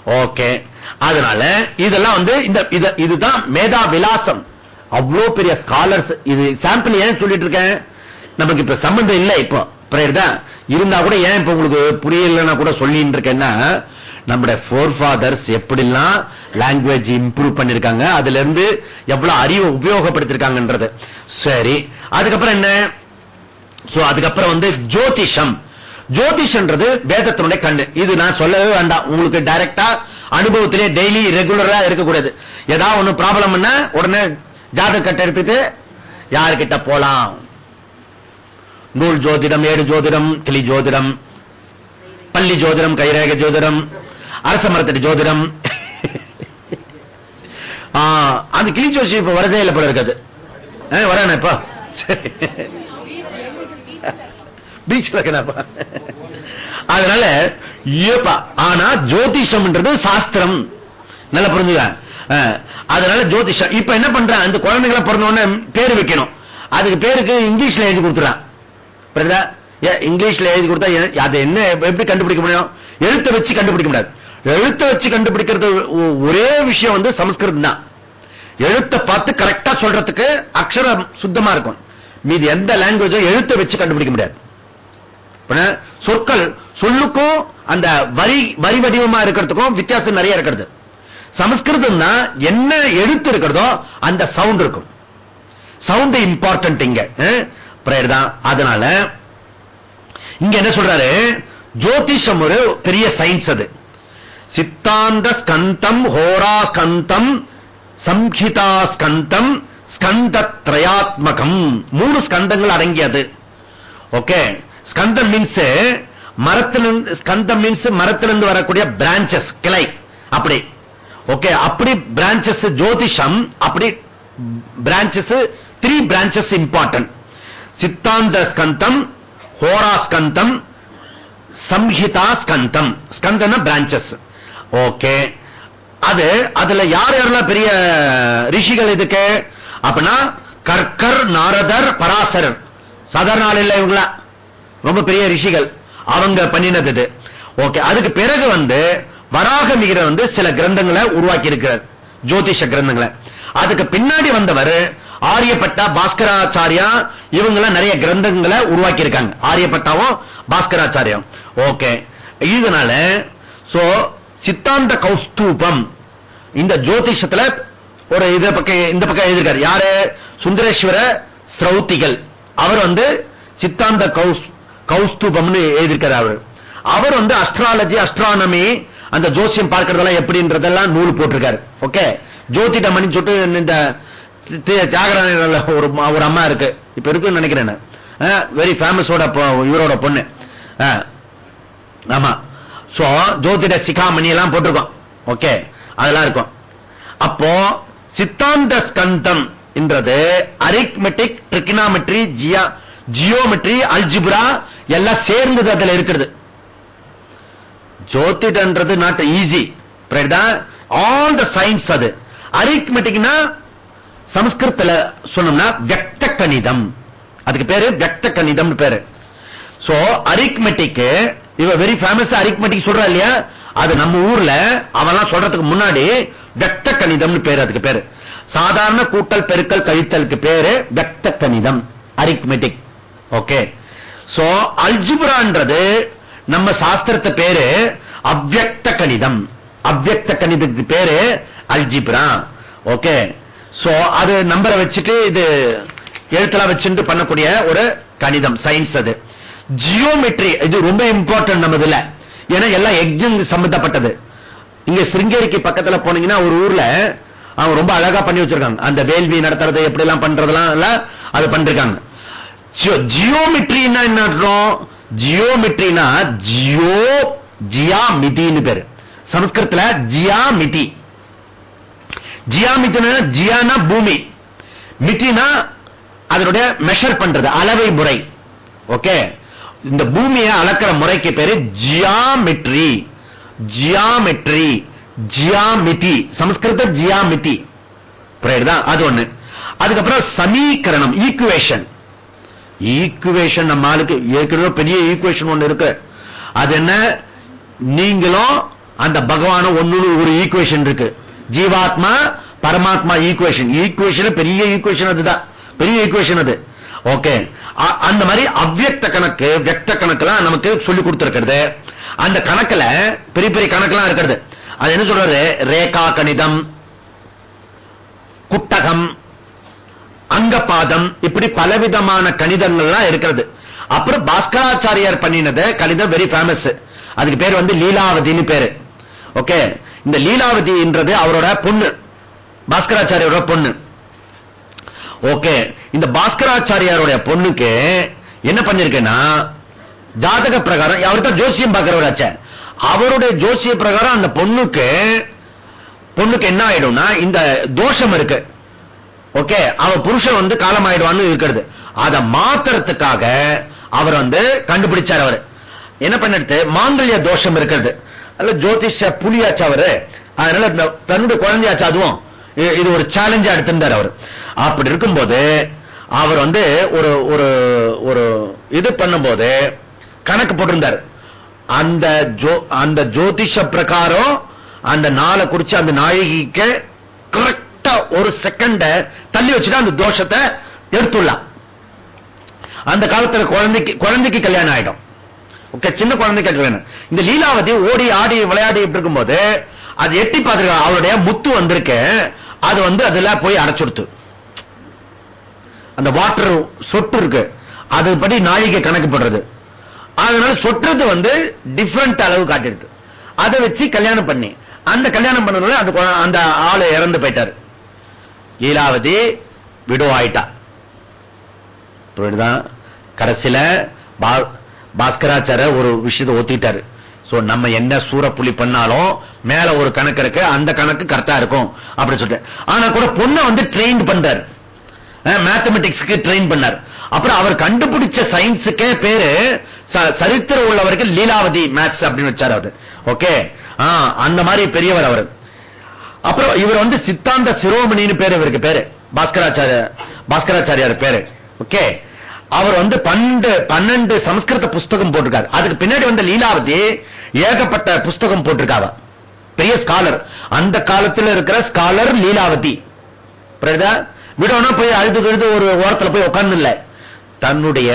ஓகே அதனால இதெல்லாம் வந்து இந்த இதுதான் மேதா விலாசம். அவ்வளவு பெரிய ஸ்காலர்ஸ் இது சாம்பிள் ஏன் சொல்லிட்டு இருக்கேன்? நமக்கு இப்ப சம்பந்தம் இல்லை இப்போ. புரியுதா? இருந்தா கூட ஏன் இப்ப உங்களுக்கு புரியலன்னா கூட சொல்லிட்டு இருக்கேன்னா நம்முடைய ஃபோர் ஃபாதர்ஸ் எப்படிலாம் லாங்குவேஜ் இம்ப்ரூவ் பண்ணிருக்காங்க அதுல இருந்து எவ்வளவு அறிவை உபயோகப்படுத்திருக்காங்கன்றது. சரி அதுக்கப்புறம் என்ன? சோ அதுக்கப்புறம் வந்து ஜோதிஷம். ஜோதிஷன்றது வேதத்தினுடைய கண்ணு. இது நான் சொல்லவே வேண்டாம். உங்களுக்கு டைரக்டா அனுபவத்திலே டெய்லி ரெகுலரா இருக்கக்கூடாது. ஏதாவது ஒண்ணு ப்ராப்ளம் உடனே ஜாதக கட்ட எடுத்துட்டு யாருக்கிட்ட போலாம்? நூல் ஜோதிடம் ஏடு ஜோதிடம் கிளி ஜோதிடம் பள்ளி ஜோதிடம் கைரேக ஜோதிடம் அரச மரத்தடி ஜோதிடம். அந்த கிளி ஜோசி இப்ப வரதே இல்லை போல இருக்காது. வரானே இப்ப சரி. பீச்ல கிணப்பா அதனால ஏப்பா ஆனா ஜோதிஷம்ன்றது சாஸ்திரம். நல்லா புரிஞ்சுக்க அதனால ஜோதிஷம். இப்ப என்ன பண்றான் அந்த குழந்தைகளை பிறந்த உடனே பேர் வைக்கணும். அதுக்கு பேருக்கு இங்கிலீஷ்ல எழுதி கொடுத்துறான் புரியுதா? இங்கிலீஷ்ல எழுதி கொடுத்தா அதை என்ன எப்படி கண்டுபிடிக்க முடியும்? எழுத்தை வச்சு கண்டுபிடிக்க முடியாது. எழுத்தை வச்சு கண்டுபிடிக்கிறது ஒரே விஷயம் வந்து சமஸ்கிருதம் தான். எழுத்தை பார்த்து கரெக்டா சொல்றதுக்கு அக்ஷரம் சுத்தமா இருக்கும். மீதி எந்த லாங்குவேஜும் எழுத்தை வச்சு கண்டுபிடிக்க முடியாது. சொற்கள் சொல்லுக்கும் அந்த வரி வரி வடிவமா இருக்கிறதுக்கும் வித்தியாசம் நிறைய இருக்கிறது. சமஸ்கிருதம் தான் என்ன எழுத்து இருக்கிறதோ அந்த சவுண்ட் இருக்கும். சவுண்ட் இம்பார்ட்டன்ட் இங்க. பிரேயர் தான். அதனால இங்க என்ன சொல்றாரு? ஜோதிஷம் ஒரு பெரிய சயின்ஸ் அது. சித்தாந்த ஸ்கந்தம் ஹோரா ஸ்கந்தம் சம்ஹிதா ஸ்கந்தம் ஸ்கந்த திரயாத்மகம் மூணு ஸ்கந்தங்கள் அடங்கியது. ஓகே ஸ்கந்தம் மீன்ஸ் மரத்திலிருந்து ஸ்கந்தம் மீன்ஸ் மரத்திலிருந்து வரக்கூடிய பிரான்சஸ் கிளை. அப்படி. ஓகே அப்படி பிரான்சஸ் ஜோதிஷம் அப்படி பிரான்சஸ் த்ரீ பிரான்சஸ் இம்பார்ட்டன்ட் சித்தாந்த ஸ்கந்தம் ஹோரா ஸ்கந்தம் சம்ஹிதா ஸ்கந்தம். ஸ்கந்தன பிரான்சஸ் ஓகே அது அதுல யார் யாரெல்லாம் பெரிய ரிஷிகள் இதுக்கு? அப்படின்னா கர்கர் நாரதர் பராசரர். சாதாரண ஆள் இல்லை இவங்கள ரொம்ப பெரிய ரிஷிகள் அவங்க பண்ணினது. இது ஓகே அதுக்கு பிறகு வந்து வராக மிகிற வந்து சில கிரந்தங்களை உருவாக்கி இருக்கிறார் ஜோதிஷ கிரந்தங்களை. அதுக்கு பின்னாடி வந்தவர் ஆரியப்பட்டா பாஸ்கராச்சாரியா இவங்க நிறைய கிரந்தங்களை உருவாக்கி இருக்காங்க ஆரியப்பட்டாவும் பாஸ்கராச்சாரியம் ஓகே இதனால சோ சித்தாந்த கௌஸ்தூபம் இந்த ஜோதிஷத்துல ஒரு இத பக்கம் இந்த பக்கம் எழுதிருக்காரு யாரு? சுந்தரேஸ்வர ஸ்ரௌத்திகள். அவர் வந்து சித்தாந்த கௌஸ் கௌஸ்துபம்னு எழுதியிருக்கிறார் அவர். அவர் வந்து அஸ்ட்ராலஜி அஸ்ட்ரானமி அந்த ஜோசியம் பார்க்கறதெல்லாம் எப்படின்றதெல்லாம் நூல் போட்டிருக்காரு. ஓகே ஜோதிடமணி சொட்டு இந்த தியாகராஜ ஒரு ஒரு அம்மா இருக்கு. இப்ப இருக்குன்னு நினைக்கிறேன் வெரி ஃபேமஸோட இவரோட பொண்ணு. ஆமா. சோ ஜோதிட சிகாமணி எல்லாம் போட்டிருக்கோம். ஓகே அதெல்லாம் இருக்கும். அப்போ சித்தாந்த ஸ்கந்தம் என்றது அரிக்மெட்டிக் ட்ரிகினாமெட்ரி ஜியா ஜியோமெட்ரி அல்ஜிப்ரா எல்லாம் சேர்ந்தது அதுல இருக்கிறது. ஜோதிடன்றது not easy all the science அது. அரித்மெட்டிக்னா சமஸ்கிருத்துல சொன்னோம்னா வியக்த கணிதம் அதுக்கு பேரு வியக்த கணிதம் பேரு சோ அரித்மெட்டிக் இவ வெரி ஃபேமஸ் அரித்மெட்டிக் சொல்றா இல்லையா? அது நம்ம ஊர்ல அவெல்லாம் சொல்றதுக்கு முன்னாடி வெக்த கணிதம்னு பேரு அதுக்கு பேரு. சாதாரண கூட்டல் பெருக்கல் கழித்தலுக்கு பேரு வெக்த கணிதம் அரித்மெட்டிக் ஓகே சோ அல்ஜிப்ரான்றது நம்ம சாஸ்திரத்து பேரு அவ்வக்த கணிதம். அவ்யக்த கணிதத்துக்கு பேரு அல்ஜிப்ரா. ஓகே. சோ அது நம்பரை வச்சுட்டு இது எழுத்தெல்லாம் வச்சுட்டு பண்ணக்கூடிய ஒரு கணிதம் சயின்ஸ் அது. ஜியோமெட்ரி இது ரொம்ப இம்பார்ட்டன்ட் நம்ம இதுல. ஏன்னா எல்லாம் எக்ஸிங் சம்பந்தப்பட்டது. இங்க சிருங்கேரிக்கு பக்கத்துல போனீங்கன்னா ஒரு ஊர்ல அவங்க ரொம்ப அழகா பண்ணி வச்சிருக்காங்க. அந்த வேள்வி நடத்துறது எப்படி எல்லாம் பண்றதெல்லாம் எல்லாம் அது பண்ணிருக்காங்க. ஜியோமெட்ரின்னா என்ன அர்த்தம் ஜியோமெட்ரினா ஜியோ ஜியாமிதின்னு பேரு சமஸ்கிருத்துல ஜியாமிதி ஜியாமிதினா ஜியானா பூமி மிதினா அதனுடைய மெஷர் பண்றது அளவை முறை ஓகே இந்த பூமியை அளக்கிற முறைக்கு பேரு ஜியாமெட்ரி ஜியாமெட்ரி ஜியாமிதி சமஸ்கிருத ஜியாமிதி புரியுதா அது ஒண்ணு அதுக்கப்புறம் சமீகரணம் ஈக்குவேஷன் ஈக்குவேஷன் நம்ம ஆளுக்கு ஏற்கனவே பெரிய ஈக்குவேஷன் ஒண்ணு இருக்கு. அது என்ன? நீங்களும் அந்த பகவானும் ஒண்ணு ஒரு ஈக்குவேஷன் இருக்கு. ஜீவாத்மா பரமாத்மா ஈக்குவேஷன் ஈக்குவேஷன் பெரிய ஈக்குவேஷன் அதுதான். பெரிய ஈக்குவேஷன் அது. ஓகே அந்த மாதிரி அவ்யக்த கணக்கு வெக்த கணக்கெல்லாம் நமக்கு சொல்லி கொடுத்திருக்கிறது. அந்த கணக்குல பெரிய பெரிய கணக்கெல்லாம் இருக்கிறது. அது என்ன சொல்றாரு? ரேகா கணிதம் குட்டகம் அங்கபாதம் இப்படி பலவிதமான கணிதங்கள்லாம் இருக்கிறது. அப்புறம் பாஸ்கராச்சாரியார் பண்ணினது கணிதம் வெரி ஃபேமஸ் அதுக்கு பேர் வந்து லீலாவதின்னு பேரு. ஓகே இந்த லீலாவதின்றது அவரோட பொண்ணு. பாஸ்கராச்சாரியோட பொண்ணு. ஓகே இந்த பாஸ்கராச்சாரியாருடைய பொண்ணுக்கு என்ன பண்ணிருக்கேன்னா ஜாதக பிரகாரம் அவர் தான் ஜோசியம் பார்க்கிறவராச்ச அவருடைய ஜோசிய பிரகாரம் அந்த பொண்ணுக்கு பொண்ணுக்கு என்ன ஆயிடும்னா இந்த தோஷம் இருக்கு. ஓகே அவ புருஷன் வந்து காலமாயிடுவான்னு இருக்கிறது. அதை மாத்துறதுக்காக அவர் வந்து கண்டுபிடிச்சார் அவர். என்ன பண்ணிட்டு மாங்கல்ய தோஷம் இருக்கிறது. அல்ல ஜோதிஷ புலியாச்சு அவரு? அதனால தன்னுடைய குழந்தையாச்சு அதுவும்? இது ஒரு சேலஞ்சா எடுத்திருந்தார் அவர். அப்படி இருக்கும்போது அவர் வந்து ஒரு ஒரு ஒரு இது பண்ணும்போது கணக்கு போட்டிருந்தார். அந்த அந்த ஜோதிஷ பிரகாரம் அந்த நாளை குறிச்சு அந்த நாயகிக்கு கரெக்ட் ஒரு செகண்ட தள்ளி வச்சுட்டு அந்த தோஷத்தை எடுத்துடலாம். அந்த காலத்துல குழந்தைக்கு குழந்தைக்கு கல்யாணம் ஆயிடும். ஓகே சின்ன குழந்தைக்கு கல்யாணம். இந்த லீலாவதி ஓடி ஆடி விளையாடி இருக்கும்போது அது எட்டி பார்த்துருக்க அவருடைய முத்து வந்திருக்கு. அது வந்து அதுல போய் அடைச்சுடுத்து அந்த வாட்டர் சொட்டு இருக்கு. அதுபடி நாழிகை கணக்கு பண்றது அதனால சொட்டுறது வந்து டிஃப்ரெண்ட் அளவு காட்டிடுது. அதை வச்சு கல்யாணம் பண்ணி அந்த கல்யாணம் பண்ணதுல அந்த அந்த ஆளு இறந்து போயிட்டாரு. லீலாவதி விடோ ஆயிட்டா புரியுதா கடைசியில பா- பாஸ்கராச்சார ஒரு விஷயத்தை ஒத்திட்டாரு. சோ நம்ம என்ன சூறப்புலி பண்ணாலும் மேல ஒரு கணக்கு இருக்கு அந்த கணக்கு கரெக்டா இருக்கும் அப்படி சொல்லிட்டு. ஆனா கூட பொண்ணை வந்து ட்ரெயின் பண்றாரு. மேத்தமெட்டிக்ஸ்க்கு ட்ரெயின் பண்ணார். அப்புறம் அவர் கண்டுபிடிச்ச சயின்ஸுக்கே பேரு ச- சரித்திரம் உள்ளவருக்கு லீலாவதி மேத்ஸ் அப்படின்னு வச்சார் அவர். ஓகே அந்த மாதிரி பெரியவர் அவர். அப்புறம் இவர் வந்து சித்தாந்த சிரோமணின்னு பேரு இவருக்கு பேரு. பாஸ்கராச்சாரிய பாஸ்கராச்சாரியார் பேரு. ஓகே? அவர் வந்து பன்னெண்டு பன்னெண்டு சமஸ்கிருத புஸ்தகம் போட்டிருக்காரு. அதுக்கு பின்னாடி வந்த லீலாவதி ஏகப்பட்ட புஸ்தகம் போட்டிருக்காவ. பெரிய ஸ்காலர் அந்த காலத்துல இருக்கிற ஸ்காலர் லீலாவதி. புரியுதா? விடோனா போய் அழுது விழுது ஒரு ஓரத்துல போய் உட்கார்ந்து இல்லை தன்னுடைய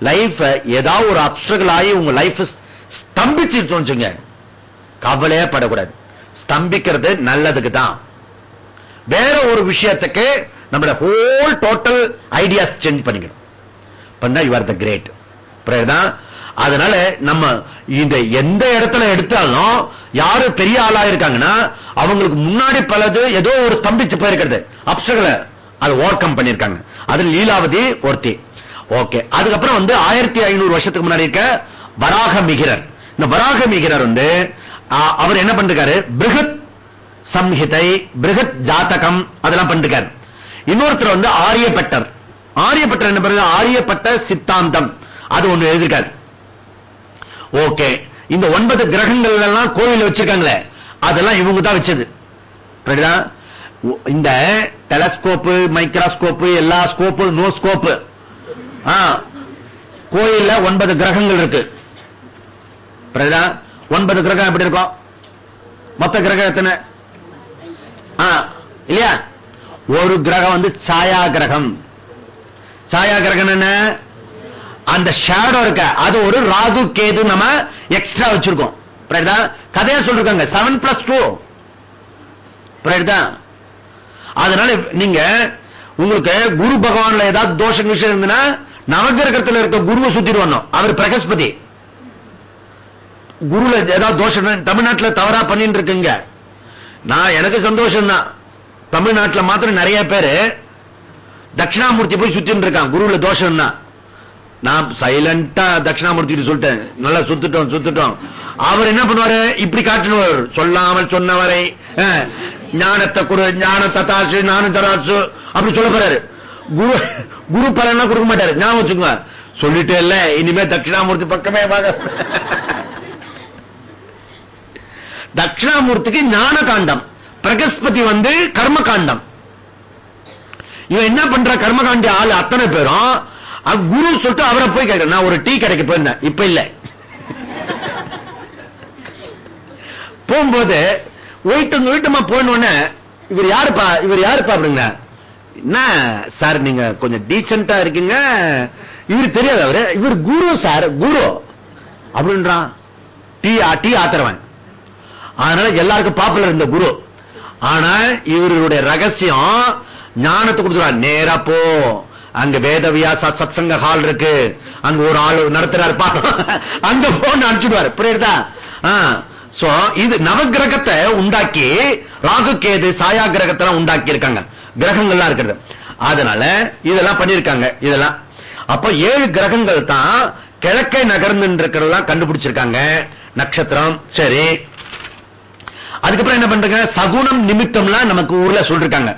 லைஃப் ஏதாவது ஒரு அப்சகல் ஆகி உங்க லைஃப் ஸ்தம்பிச்சிருச்சோன்னு வச்சுங்க கவலையே படக்கூடாது. ஸ்தம்பிக்கிறது நல்லதுக்கு தான் வேற ஒரு விஷயத்துக்கு நம்மளோட ஹோல் டோட்டல் ஐடியாஸ் சேஞ்ச் பண்ணிக்கணும். பண்ணா யூ ஆர் த கிரேட் தான் அதனால நம்ம இந்த எந்த இடத்துல எடுத்தாலும் யாரு பெரிய ஆளா இருக்காங்கன்னா அவங்களுக்கு முன்னாடி பலது ஏதோ ஒரு ஸ்தம்பிச்சு போயிருக்கிறது. அப்சகல அது ஓவர் கம் பண்ணிருக்காங்க அது லீலாவதி ஒருத்தி. ஓகே அதுக்கப்புறம் வந்து ஆயிரத்தி ஐநூறு வருஷத்துக்கு முன்னாடி இருக்க வராக மிகிரர். இந்த வராக மிகிரர் வந்து அவர் என்ன பண்ணிருக்காரு? பிருகத் சம்ஹிதை பிருகத் ஜாதகம் அதெல்லாம் பண்ணிருக்காரு. இன்னொருத்தர் வந்து ஆரியப்பட்டர். ஆரியப்பட்டர் என்ன பண்ணுறது ஆரியப்பட்ட சித்தாந்தம். அது ஒண்ணு எழுதியிருக்காரு ஓகே. இந்த ஒன்பது கிரகங்கள் எல்லாம் கோவில் வச்சிருக்காங்களே அதெல்லாம் இவங்க தான் வச்சது. இந்த டெலஸ்கோப்பு மைக்ரோஸ்கோப்பு எல்லா ஸ்கோப்பு நோ ஸ்கோப்பு. கோயில்ல ஒன்பது கிரகங்கள் இருக்கு. புரியுதா? ஒன்பது கிரகம் எப்படி இருக்கும்? மொத்த கிரகம் எத்தனை? ஆ, இல்லையா? ஒரு கிரகம் வந்து சாயா கிரகம். சாயா கிரகம் என்ன? அந்த ஷேடோ இருக்க அது ஒரு ராகு கேது நம்ம எக்ஸ்ட்ரா வச்சிருக்கோம். கதையா சொல்லிருக்காங்க. செவன் பிளஸ் டூ அதனால நீங்க உங்களுக்கு குரு பகவான்ல ஏதாவது தோஷம் விஷயம் இருந்ததுன்னா நவகிரகத்துல இருக்க குருவை சுத்திட்டு வரணும். அவர் பிரகஸ்பதி. குருல ஏதாவது தோஷம் தமிழ்நாட்டில் தமிழ்நாட்டுல தவறா பண்ணிட்டு இருக்குங்க. நான் எனக்கு சந்தோஷம் தான் தமிழ்நாட்டுல மாத்திரம் நிறைய பேரு தட்சிணாமூர்த்தி போய் சுத்திட்டு இருக்கான் குருவுல தோஷம் தான் நான் சைலண்டா தட்சிணாமூர்த்தி சொல்லிட்டேன். நல்லா சுத்துட்டோம் சுத்துட்டோம். அவர் என்ன பண்ணுவாரு? இப்படி காட்டுனவர். சொல்லாமல் சொன்னவரை ஞானத்தை குரு ஞான தத்தாசு ஞான தராசு அப்படி சொல்ல போறாரு. குரு குரு பலனா கொடுக்க மாட்டாரு. ஞாபகம் வச்சுக்கோங்க. சொல்லிட்டே இல்ல இனிமே தட்சிணாமூர்த்தி பக்கமே வாங்க. தட்சிணாமூர்த்திக்கு ஞான காண்டம் பிரகஸ்பதி வந்து கர்ம காண்டம் இவன் என்ன பண்ற கர்மகாண்டி ஆள்? அத்தனை பேரும். குரு சொல்லிட்டு அவரை போய் கேட்க நான் ஒரு டீ கடைக்கு போயிருந்தேன். இப்ப இல்ல. போகும்போது ஒயிட்டும் வீட்டுமா போனோடனே இவர் யாருப்பா? இவர் யாருப்பா அப்படிங்க என்ன சார் நீங்க கொஞ்சம் டீசென்டா இருக்கீங்க. இவர் தெரியாது அவரு இவர் குரு சார் குரு. அப்படின்றான். டீ டீ ஆத்துறவன். அதனால எல்லாருக்கும் பாப்புலர் இந்த குரு. ஆனா இவருடைய ரகசியம் ஞானத்தை கொடுத்துருவார். நேரா போ. அங்க வேதவியாச சத்சங்க ஹால் இருக்கு. அங்க ஒரு ஆள் நடத்துறாரு. அங்க போன்னு அனுப்பிச்சுடுவாரு. புரியுதா? சோ இது நவகிரகத்தை உண்டாக்கி ராகு கேது சாயா கிரகத்தை உண்டாக்கி இருக்காங்க கிரகங்கள்லாம் இருக்கிறது. அதனால இதெல்லாம் பண்ணிருக்காங்க இதெல்லாம். அப்ப ஏழு கிரகங்கள் தான் கிழக்கை நகர்ந்து இருக்கிறதெல்லாம் கண்டுபிடிச்சிருக்காங்க. நட்சத்திரம் சரி. அதுக்கப்புறம் என்ன பண்றாங்க? சகுனம் நிமித்தம்லாம் நமக்கு ஊர்ல சொல்லிருக்காங்க.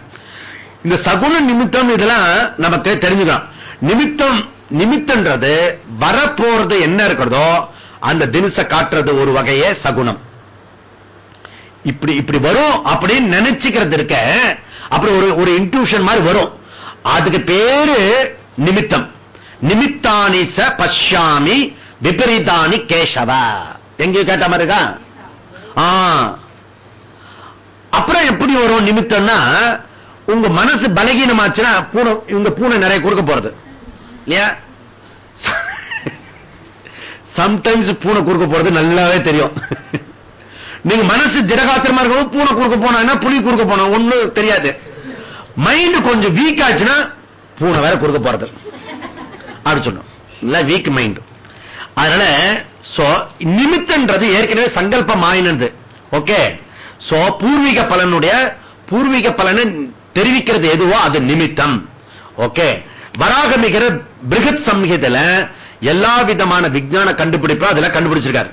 இந்த சகுன நிமித்தம் இதெல்லாம் நமக்கு தெரிஞ்சுக்கலாம் நிமித்தம் நிமித்தன்றது வரப்போறது என்ன இருக்கிறதோ அந்த தினச காட்டுறது ஒரு வகையே சகுனம். இப்படி இப்படி வரும் அப்படின்னு நினைச்சுக்கிறது இருக்க அப்புறம் ஒரு ஒரு இன்ட்யூஷன் மாதிரி வரும். அதுக்கு பேரு நிமித்தம். நிமித்தானி ச பஷ்யாமி விபரீதானி கேசவ எங்க கேட்ட மாதிரி இருக்கா? ஆ. அப்புறம் எப்படி வரும் நிமித்தம்னா உங்க மனசு பலகீனமாச்சுன்னா பூனை இவங்க பூனை நிறைய கொடுக்க போறது. இல்லையா? சம்டைம்ஸ் பூனை குறுக்க போறது நல்லாவே தெரியும். நீங்க மனசு திடகாத்திரமா இருக்கவும் பூனை கொடுக்க போனா புலி குறுக்க போனா ஒண்ணும் தெரியாது. மைண்ட் கொஞ்சம் வீக் ஆச்சுன்னா பூனை வேற குறுக்க போறது. அப்படி சொன்னோம் வீக் மைண்ட் அதனால சோ நிமித்தன்றது ஏற்கனவே சங்கல்பம் ஆயினது ஓகே சோ பூர்வீக பலனுடைய பூர்வீக பலனை தெரிவிக்கிறது எதுவோ அது நிமித்தம். ஓகே. வராகமிகிற பிருகத் சம்ஹிதல எல்லா விதமான விஞ்ஞான கண்டுபிடிப்பு அதுல கண்டுபிடிச்சிருக்காரு.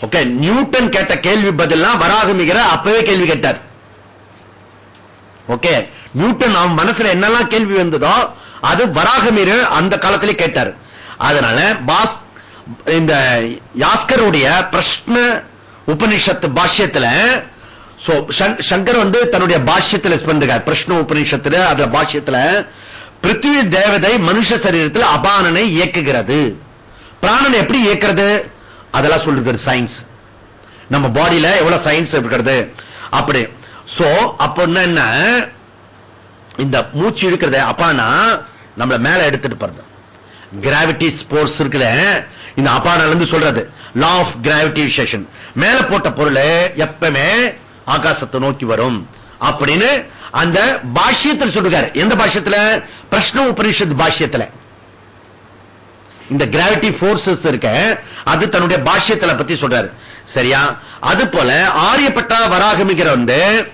ஓகே நியூட்டன் கேட்ட கேள்வி பதிலாம் வராகமிகிற அப்பவே கேள்வி கேட்டார். ஓகே நியூட்டன் அவன் மனசுல என்னெல்லாம் கேள்வி வந்ததோ அது வராகமிர அந்த காலத்திலே கேட்டார். அதனால பாஸ் இந்த யாஸ்கருடைய பிரஷ்ன உபனிஷத்து பாஷ்யத்துல சோ சங்கர் வந்து தன்னுடைய பாஷ்யத்துல பண்றார் பிரஷ்ன உபனிஷத்துல அதுல பாஷ்யத்துல பிருத்திவி தேவதை மனுஷ சரீரத்தில் அபானனை இயக்குகிறது. பிராணனை எப்படி இயக்கிறது? அதெல்லாம் சொல்லிருக்கிறது சயின்ஸ் நம்ம பாடியில எவ்வளவு சயின்ஸ் இருக்கிறது? அப்படி. சோ அப்ப என்ன? இந்த மூச்சு இருக்கிறது அப்பானா நம்மள மேல எடுத்துட்டு போறது. கிராவிட்டி ஸ்போர்ட்ஸ் இருக்குல்ல இந்த அப்பானால இருந்து சொல்றது. லா ஆஃப் விசேஷன் மேல போட்ட பொருள் எப்பவுமே ஆகாசத்தை நோக்கி வரும். அப்படின்னு அந்த பாஷ்யத்தில் சொல்றாரு. எந்த பாஷ்யத்துல? பிரஷ்ன உபனிஷத் பாஷ்யத்துல. இந்த கிராவிட்டி போர்சஸ் இருக்க அது தன்னுடைய பாஷ்யத்துல பத்தி சொல்றாரு. சரியா? அது போல ஆரியப்பட்டா வராகமிக்கிற வந்து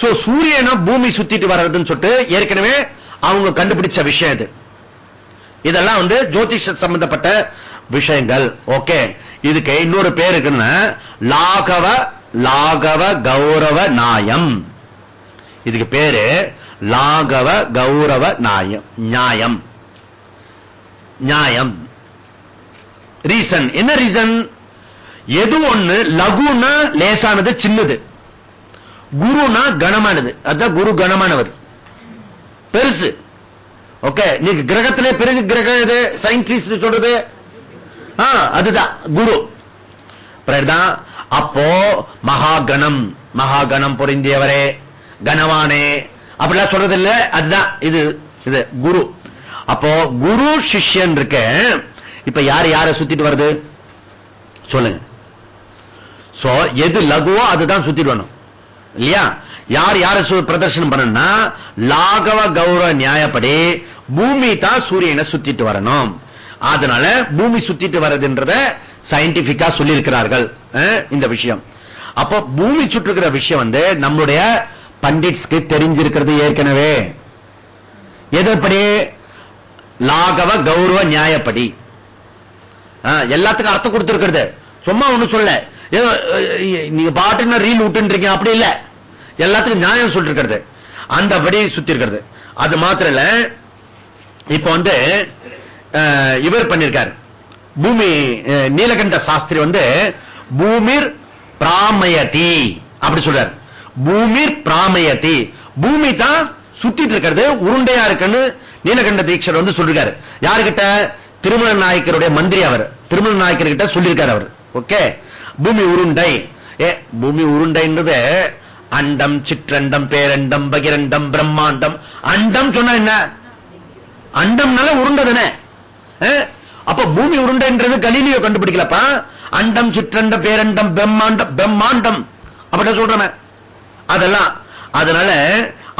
சோ சூரியனை பூமி சுத்திட்டு வர்றதுன்னு சொல்லிட்டு ஏற்கனவே அவங்க கண்டுபிடிச்ச விஷயம் இது. இதெல்லாம் வந்து ஜோதிஷ சம்பந்தப்பட்ட விஷயங்கள். ஓகே. இதுக்கு இன்னொரு பேர் லாகவ லாகவ கௌரவ நாயம். இதுக்கு பேரு லாகவ கௌரவ நாயம் நியாயம் நியாயம் ரீசன் என்ன ரீசன் எது ஒண்ணு? லகுனா லேசானது சின்னது. குருனா கனமானது. அதான் குரு கனமானவர். பெருசு. ஓகே நீங்க கிரகத்திலே பெருசு கிரகம் இது சயின்டிஸ்ட் சொல்றது? அதுதான் குரு. தான் அப்போ மகாகணம் மகாகணம் பொருந்தியவரே கனவானே. அப்படிலாம் சொல்றது இல்ல அதுதான் இது இது குரு. அப்போ குரு சிஷ்யன் இருக்க. இப்ப யார் யார சுத்திட்டு வருது? சொல்லுங்க. சோ எது லகுவோ அதுதான் சுத்திட்டு வரணும். இல்லையா? யார் யார பிரதர்ஷனம் பண்ணணும்னா லாகவ கௌரவ நியாயப்படி பூமி தான் சூரியனை சுத்திட்டு வரணும். அதனால பூமி சுத்திட்டு வர்றதுன்றத சயின்டிபிக்கா சொல்லியிருக்கிறார்கள் இந்த விஷயம். அப்போ பூமி சுற்றுக்கிற விஷயம் வந்து நம்முடைய பண்டிட்ஸ்க்கு தெரிஞ்சிருக்கிறது ஏற்கனவே. எதுப்படி லாகவ கௌரவ நியாயப்படி. எல்லாத்துக்கும் அர்த்தம் கொடுத்திருக்கிறது. சும்மா ஒண்ணு சொல்ல. நீங்க பாட்டுன்னு ரீல் விட்டுன்றீங்க அப்படி இல்ல. எல்லாத்துக்கும் நியாயம் சொல்லிருக்கிறது. அந்தபடி சுத்தி இருக்கிறது அது மாத்திர இல்ல. இப்ப வந்து இவர் பண்ணிருக்காரு. பூமி நீலகண்ட சாஸ்திரி வந்து பூமிர் பிராமயதி அப்படி சொல்றார். பூமிர் பிராமயதி. பூமி தான் சுத்திட்டு இருக்கிறது உருண்டையா இருக்குன்னு நீலகண்ட தீட்சர் வந்து சொல்லிருக்காரு. யாருக்கிட்ட? திருமண நாயக்கருடைய மந்திரி அவர். திருமண நாயக்கர் கிட்ட சொல்லியிருக்காரு அவர். ஓகே? பூமி உருண்டை. ஏ பூமி உருண்டைன்றது அண்டம் சிற்றண்டம் பேரண்டம் பகிரண்டம் பிரம்மாண்டம். அண்டம் சொன்னா என்ன? அண்டம்னால உருண்டை தானே அப்ப பூமி உருண்டைன்றது கலீலியோ கண்டுபிடிக்கலப்பா? அண்டம் சிற்றண்டம் பேரண்டம் பிரம்மாண்டம் பிரம்மாண்டம். அப்படி சொல்றேன் அதெல்லாம். அதனால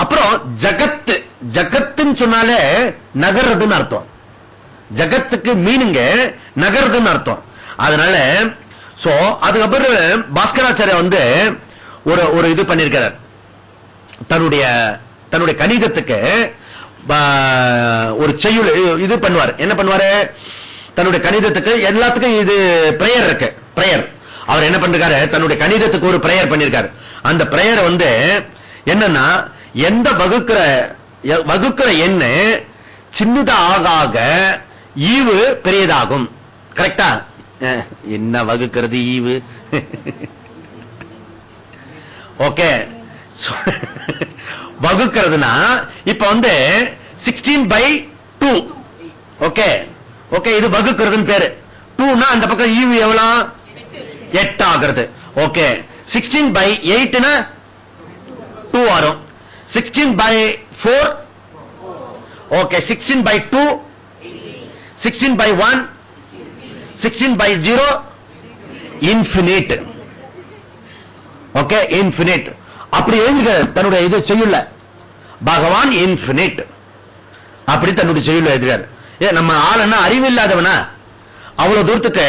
அப்புறம் ஜகத்து. ஜகத்துன்னு சொன்னாலே நகர்றதுன்னு அர்த்தம். ஜகத்துக்கு மீனுங்க நகர்றதுன்னு அர்த்தம். அதனால சோ அதுக்கப்புறம் பாஸ்கராச்சாரிய வந்து ஒரு ஒரு இது பண்ணிருக்கிறார் தன்னுடைய தன்னுடைய கணிதத்துக்கு ஒரு செய்யுள் இது பண்ணுவார். என்ன பண்ணுவாரு? தன்னுடைய கணிதத்துக்கு எல்லாத்துக்கும் இது பிரேயர் இருக்கு. பிரேயர் அவர் என்ன பண்றாரு தன்னுடைய கணிதத்துக்கு ஒரு பிரேயர் பண்ணிருக்காரு. அந்த பிரேயர் வந்து என்னன்னா எந்த வகுக்கிற வகுக்கிற எண்ண சின்னதா ஆக ஆக ஈவு பெரியதாகும். கரெக்டா என்ன வகுக்கிறது ஈவு? ஓகே வகுக்கிறதுனா இப்ப வந்து sixteen by two okay okay இது வகுக்கிறதுன்னு பேரு. டூனா அந்த பக்கம் ஈவு எவ்வளவு? எட்டு ஆகிறது ஓகே சிக்ஸ்டீன் பை எயிட்னா டூ வரும். Sixteen by four okay sixteen by two sixteen by one sixteen by zero infinite okay infinite அப்படி எழுதுக தன்னுடைய இது செய்யுள்ள. பகவான் இன்பினிட் அப்படி தன்னுடைய செய்யுள்ள எழுதுகிறார். ஏ நம்ம ஆள் என்ன அறிவு இல்லாதவனா அவ்வளவு தூரத்துக்கு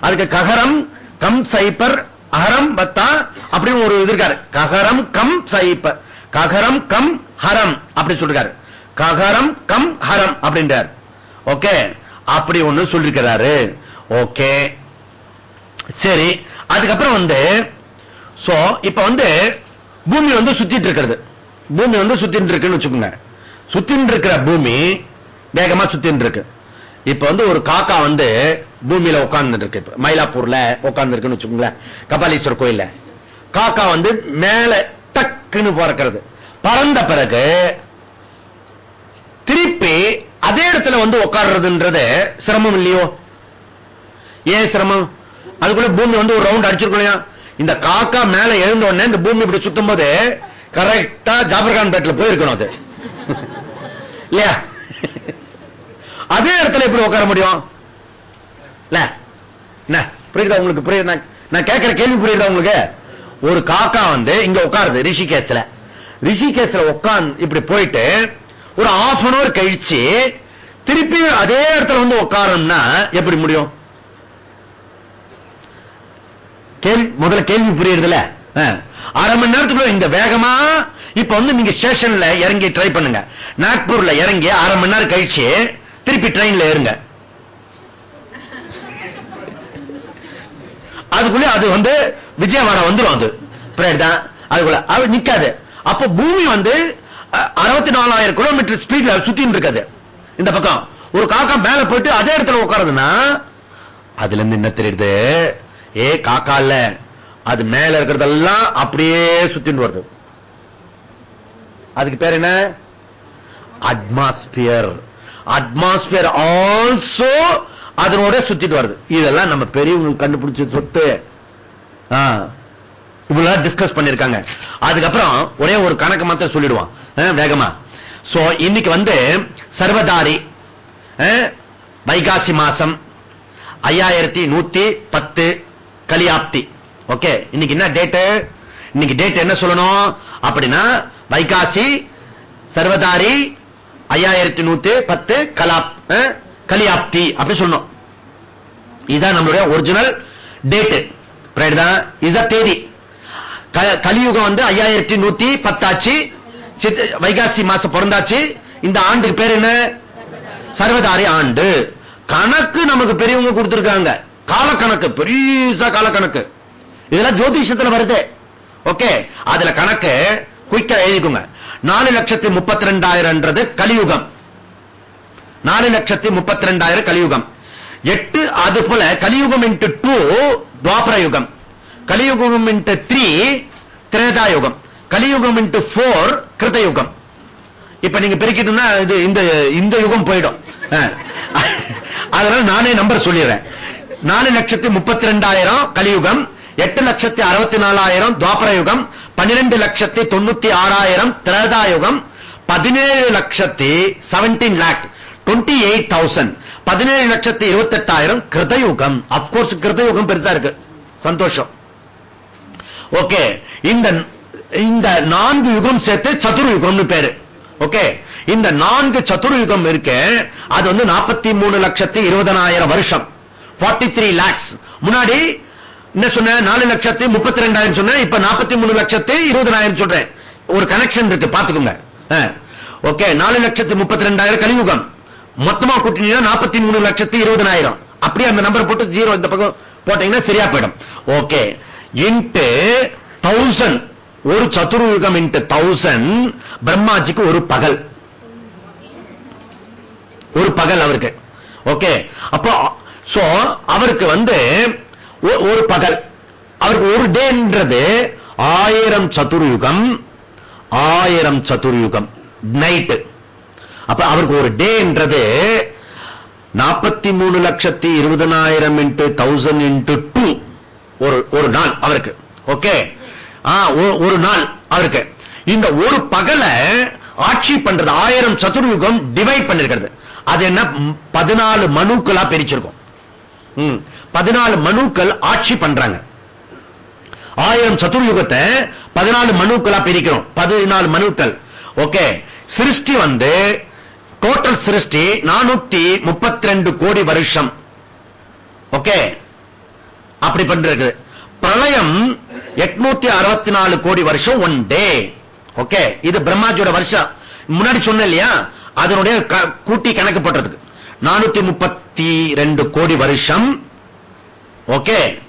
அதுக்கு ககரம் கம் சைப்பர் அகரம் பத்தா அப்படின்னு ஒரு இது இருக்காரு. ககரம் கம் சைப்பர். ககரம் கம் ஹரம் அப்படி சொல்றாரு ககரம் கம் ஹரம் அப்படின்றார். ஓகே? அப்படி ஒண்ணு சொல்லிருக்கிறாரு. ஓகே. சரி. அதுக்கப்புறம் வந்து சோ இப்ப வந்து பூமி வந்து சுத்திட்டு இருக்கிறது. பூமி வந்து சுத்திட்டு இருக்குன்னு வச்சுக்கோங்க. சுத்திட்டு இருக்கிற பூமி வேகமா சுத்திட்டு இருக்கு இப்ப வந்து ஒரு காக்கா வந்து பூமியில உட்கார்ந்து இருக்கு மயிலாப்பூர்ல உட்கார்ந்து இருக்குன்னு வச்சுக்கோங்களேன். கபாலீஸ்வரர் கோயில்ல. காக்கா வந்து மேல டக்குன்னு பறக்கிறது. பறந்த பிறகு திருப்பி அதே இடத்துல வந்து உட்கார்றதுன்றது சிரமம் இல்லையோ? ஏன் சிரமம்? அதுக்குள்ள பூமி வந்து ஒரு ரவுண்ட் அடிச்சிருக்கோம் இந்த காக்கா மேல எழுந்த உடனே இந்த பூமி இப்படி சுத்தும் போது கரெக்டா ஜாபர்கான் பேட்டில் போயிருக்கணும் அது. இல்லையா? அதே இடத்துல எப்படி உட்கார முடியும்? இல்ல என்ன புரியுதா உங்களுக்கு? புரியுது நான் கேட்கிற கேள்வி புரியுதா உங்களுக்கு? ஒரு காக்கா வந்து இங்க உட்காருது ரிஷிகேஸ்ல ரிஷிகேஸ்ல உட்கார்ந்து இப்படி போயிட்டு ஒரு ஆஃப் அன் அவர் கழிச்சு திருப்பி அதே இடத்துல வந்து உட்காரணும்னா எப்படி முடியும்? கேள்வி முதல்ல கேள்வி புரியுறதுல. அரை மணி நேரத்துக்குள்ள இந்த வேகமா இப்ப வந்து நீங்க ஸ்டேஷன்ல இறங்கி ட்ரை பண்ணுங்க. நாக்பூர்ல இறங்கி அரை மணி நேரம் கழிச்சு திருப்பி ட்ரெயின்ல ஏறுங்க. அதுக்குள்ள அது வந்து விஜயவாடா வந்துரும் அது. தான் அதுக்குள்ள அது நிக்காது. அப்ப பூமி வந்து அறுபத்தி நாலாயிரம் கிலோமீட்டர் ஸ்பீட்ல சுத்தின்னு இருக்காது. இந்த பக்கம். ஒரு காக்கா மேல போயிட்டு அதே இடத்துல உட்காருதுன்னா அதுல இருந்து என்ன தெரியுது? ஏ காக்கா இல்ல. அது மேல இருக்கிறதெல்லாம் அப்படியே சுத்தின்னு வருது. அதுக்கு பேர் என்ன? அட்மாஸ்பியர் அட்மாஸ்பியர் ஆல்சோ அதனோட சுத்திட்டு வருது. இதெல்லாம் நம்ம பெரியவங்க கண்டுபிடிச்ச சொத்து. ஆ. இவ்வளவு டிஸ்கஸ் பண்ணிருக்காங்க. அதுக்கப்புறம் ஒரே ஒரு கணக்கு மாத்திரம் சொல்லிடுவான். வேகமா. சோ இன்னைக்கு வந்து சர்வதாரி ஆ, வைகாசி மாசம் ஐயாயிரத்தி நூத்தி பத்து கலியாப்தி. ஓகே இன்னைக்கு என்ன டேட் இன்னைக்கு டேட் என்ன சொல்லணும்? அப்படின்னா வைகாசி சர்வதாரி ஐயாயிரத்தி நூத்தி பத்து கலாப் கலியாப்தி அப்படி சொன்னோம் இதுதான் நம்மளுடைய ஒரிஜினல் டேட்டு தான்? இதுதான் தேதி. க- கலியுகம் வந்து ஐயாயிரத்தி நூத்தி பத்தாச்சு. வைகாசி மாசம் பிறந்தாச்சு. இந்த ஆண்டுக்கு பேர் என்ன? சர்வதாரி ஆண்டு. கணக்கு நமக்கு பெரியவங்க கொடுத்திருக்காங்க. காலக்கணக்கு பெரிய காலக்கணக்கு. இதெல்லாம் ஜோதிஷத்துல வருது. ஓகே அதுல கணக்கு குயிக்கா எழுதிக்கோங்க. நாலு லட்சத்தி முப்பத்தி ரெண்டாயிரம்ன்றது கலியுகம். நாலு லட்சத்தி முப்பத்தி ரெண்டாயிரம் கலியுகம். எட்டு அது போல கலியுகம் இன்ட்டு டூ துவாபரயுகம். கலியுகம் இன்ட்டு த்ரீ திரேதாயுகம். கலியுகம் இன்ட்டு போர் கிருதயுகம். இப்ப நீங்க பெருக்கிட்டோம்னா இது இந்த இந்த யுகம் போயிடும். அஹ். அதனால நானே நம்பர் சொல்லிடுறேன். நாலு லட்சத்தி முப்பத்தி ரெண்டாயிரம் கலியுகம் எட்டு லட்சத்தி அறுபத்தி நாலாயிரம் துவாபர யுகம் பன்னிரண்டு லட்சத்தி தொண்ணூத்தி ஆறாயிரம் திரேதாயுகம் பதினேழு லட்சத்தி seventeen lakh twenty eight thousand பதினேழு லட்சத்தி இருபத்தி எட்டாயிரம் கிருதயுகம் அப்கோர்ஸ் கிருதயுகம் பெருசா இருக்கு. சந்தோஷம். ஓகே இந்த இந்த நான்கு யுகம் சேர்த்து சதுர்யுகம்னு பேரு. ஓகே இந்த நான்கு சதுர்யுகம் இருக்கு அது வந்து நாற்பத்தி மூணு லட்சத்தி இருபதனாயிரம் வருஷம். 43 த்ரீ லேக்ஸ் முன்னாடி என்ன சொன்ன நாலு லட்சத்தி முப்பத்தி ரெண்டாயிரம் சொன்னேன். இப்ப நாற்பத்தி மூணு லட்சத்தி இருபதாயிரம் சொல்றேன். ஒரு கனெக்ஷன் இருக்கு. பாத்துக்கோங்க ஓகே. நாலு லட்சத்தி முப்பத்தி ரெண்டாயிரம் கலியுகம். மொத்தமா கூட்டினீங்கன்னா நாற்பத்தி மூணு லட்சத்தி இருபதனாயிரம். அப்படியே அந்த நம்பர் போட்டு ஜீரோ இந்த பக்கம் போட்டீங்கன்னா சரியா போயிடும். ஓகே. இன்ட்டு தௌசண்ட் ஒரு சதுர்யுகம் இன்ட்டு தௌசண்ட் பிரம்மாஜிக்கு ஒரு பகல். ஒரு பகல் அவருக்கு. ஓகே. அப்போ சோ அவருக்கு வந்து ஒரு பகல். அவருக்கு ஒரு டேன்றது ஆயிரம் சதுர்யுகம் ஆயிரம் சதுர்யுகம் நைட்டு அப்ப அவருக்கு ஒரு டேன்றது நாற்பத்தி மூணு லட்சத்தி இருபதனாயிரம் இன்ட்டு தௌசண்ட் இன்ட்டு டூ ஒரு ஒரு நாள் அவருக்கு. ஓகே ஒரு நாள் அவருக்கு. இந்த ஒரு பகலை ஆட்சி பண்றது ஆயிரம் சதுர்யுகம் டிவைட் பண்ணிருக்கிறது. அது என்ன? பதினாலு மனுக்களா பிரிச்சிருக்கும். பதினாலு மனுக்கள் ஆட்சி பண்றாங்க. ஆயிரம் சதுர்யுகத்தை பதினாலு மனுக்களா பிரிக்கிறோம். பதினாலு மனுக்கள். ஓகே. சிருஷ்டி வந்து டோட்டல் சிருஷ்டி நானூத்தி முப்பத்தி ரெண்டு கோடி வருஷம். ஓகே. அப்படி பண்றது. பிரளயம் எட்நூத்தி அறுபத்தி நாலு கோடி வருஷம் ஒன் டே ஓகே. இது பிரம்மாஜியோட வருஷம். முன்னாடி சொன்ன இல்லையா? அதனுடைய க- கூட்டி கணக்கு போடுறதுக்கு நானூத்தி முப்பத்தி ரெண்டு கோடி வருஷம் ஓகே.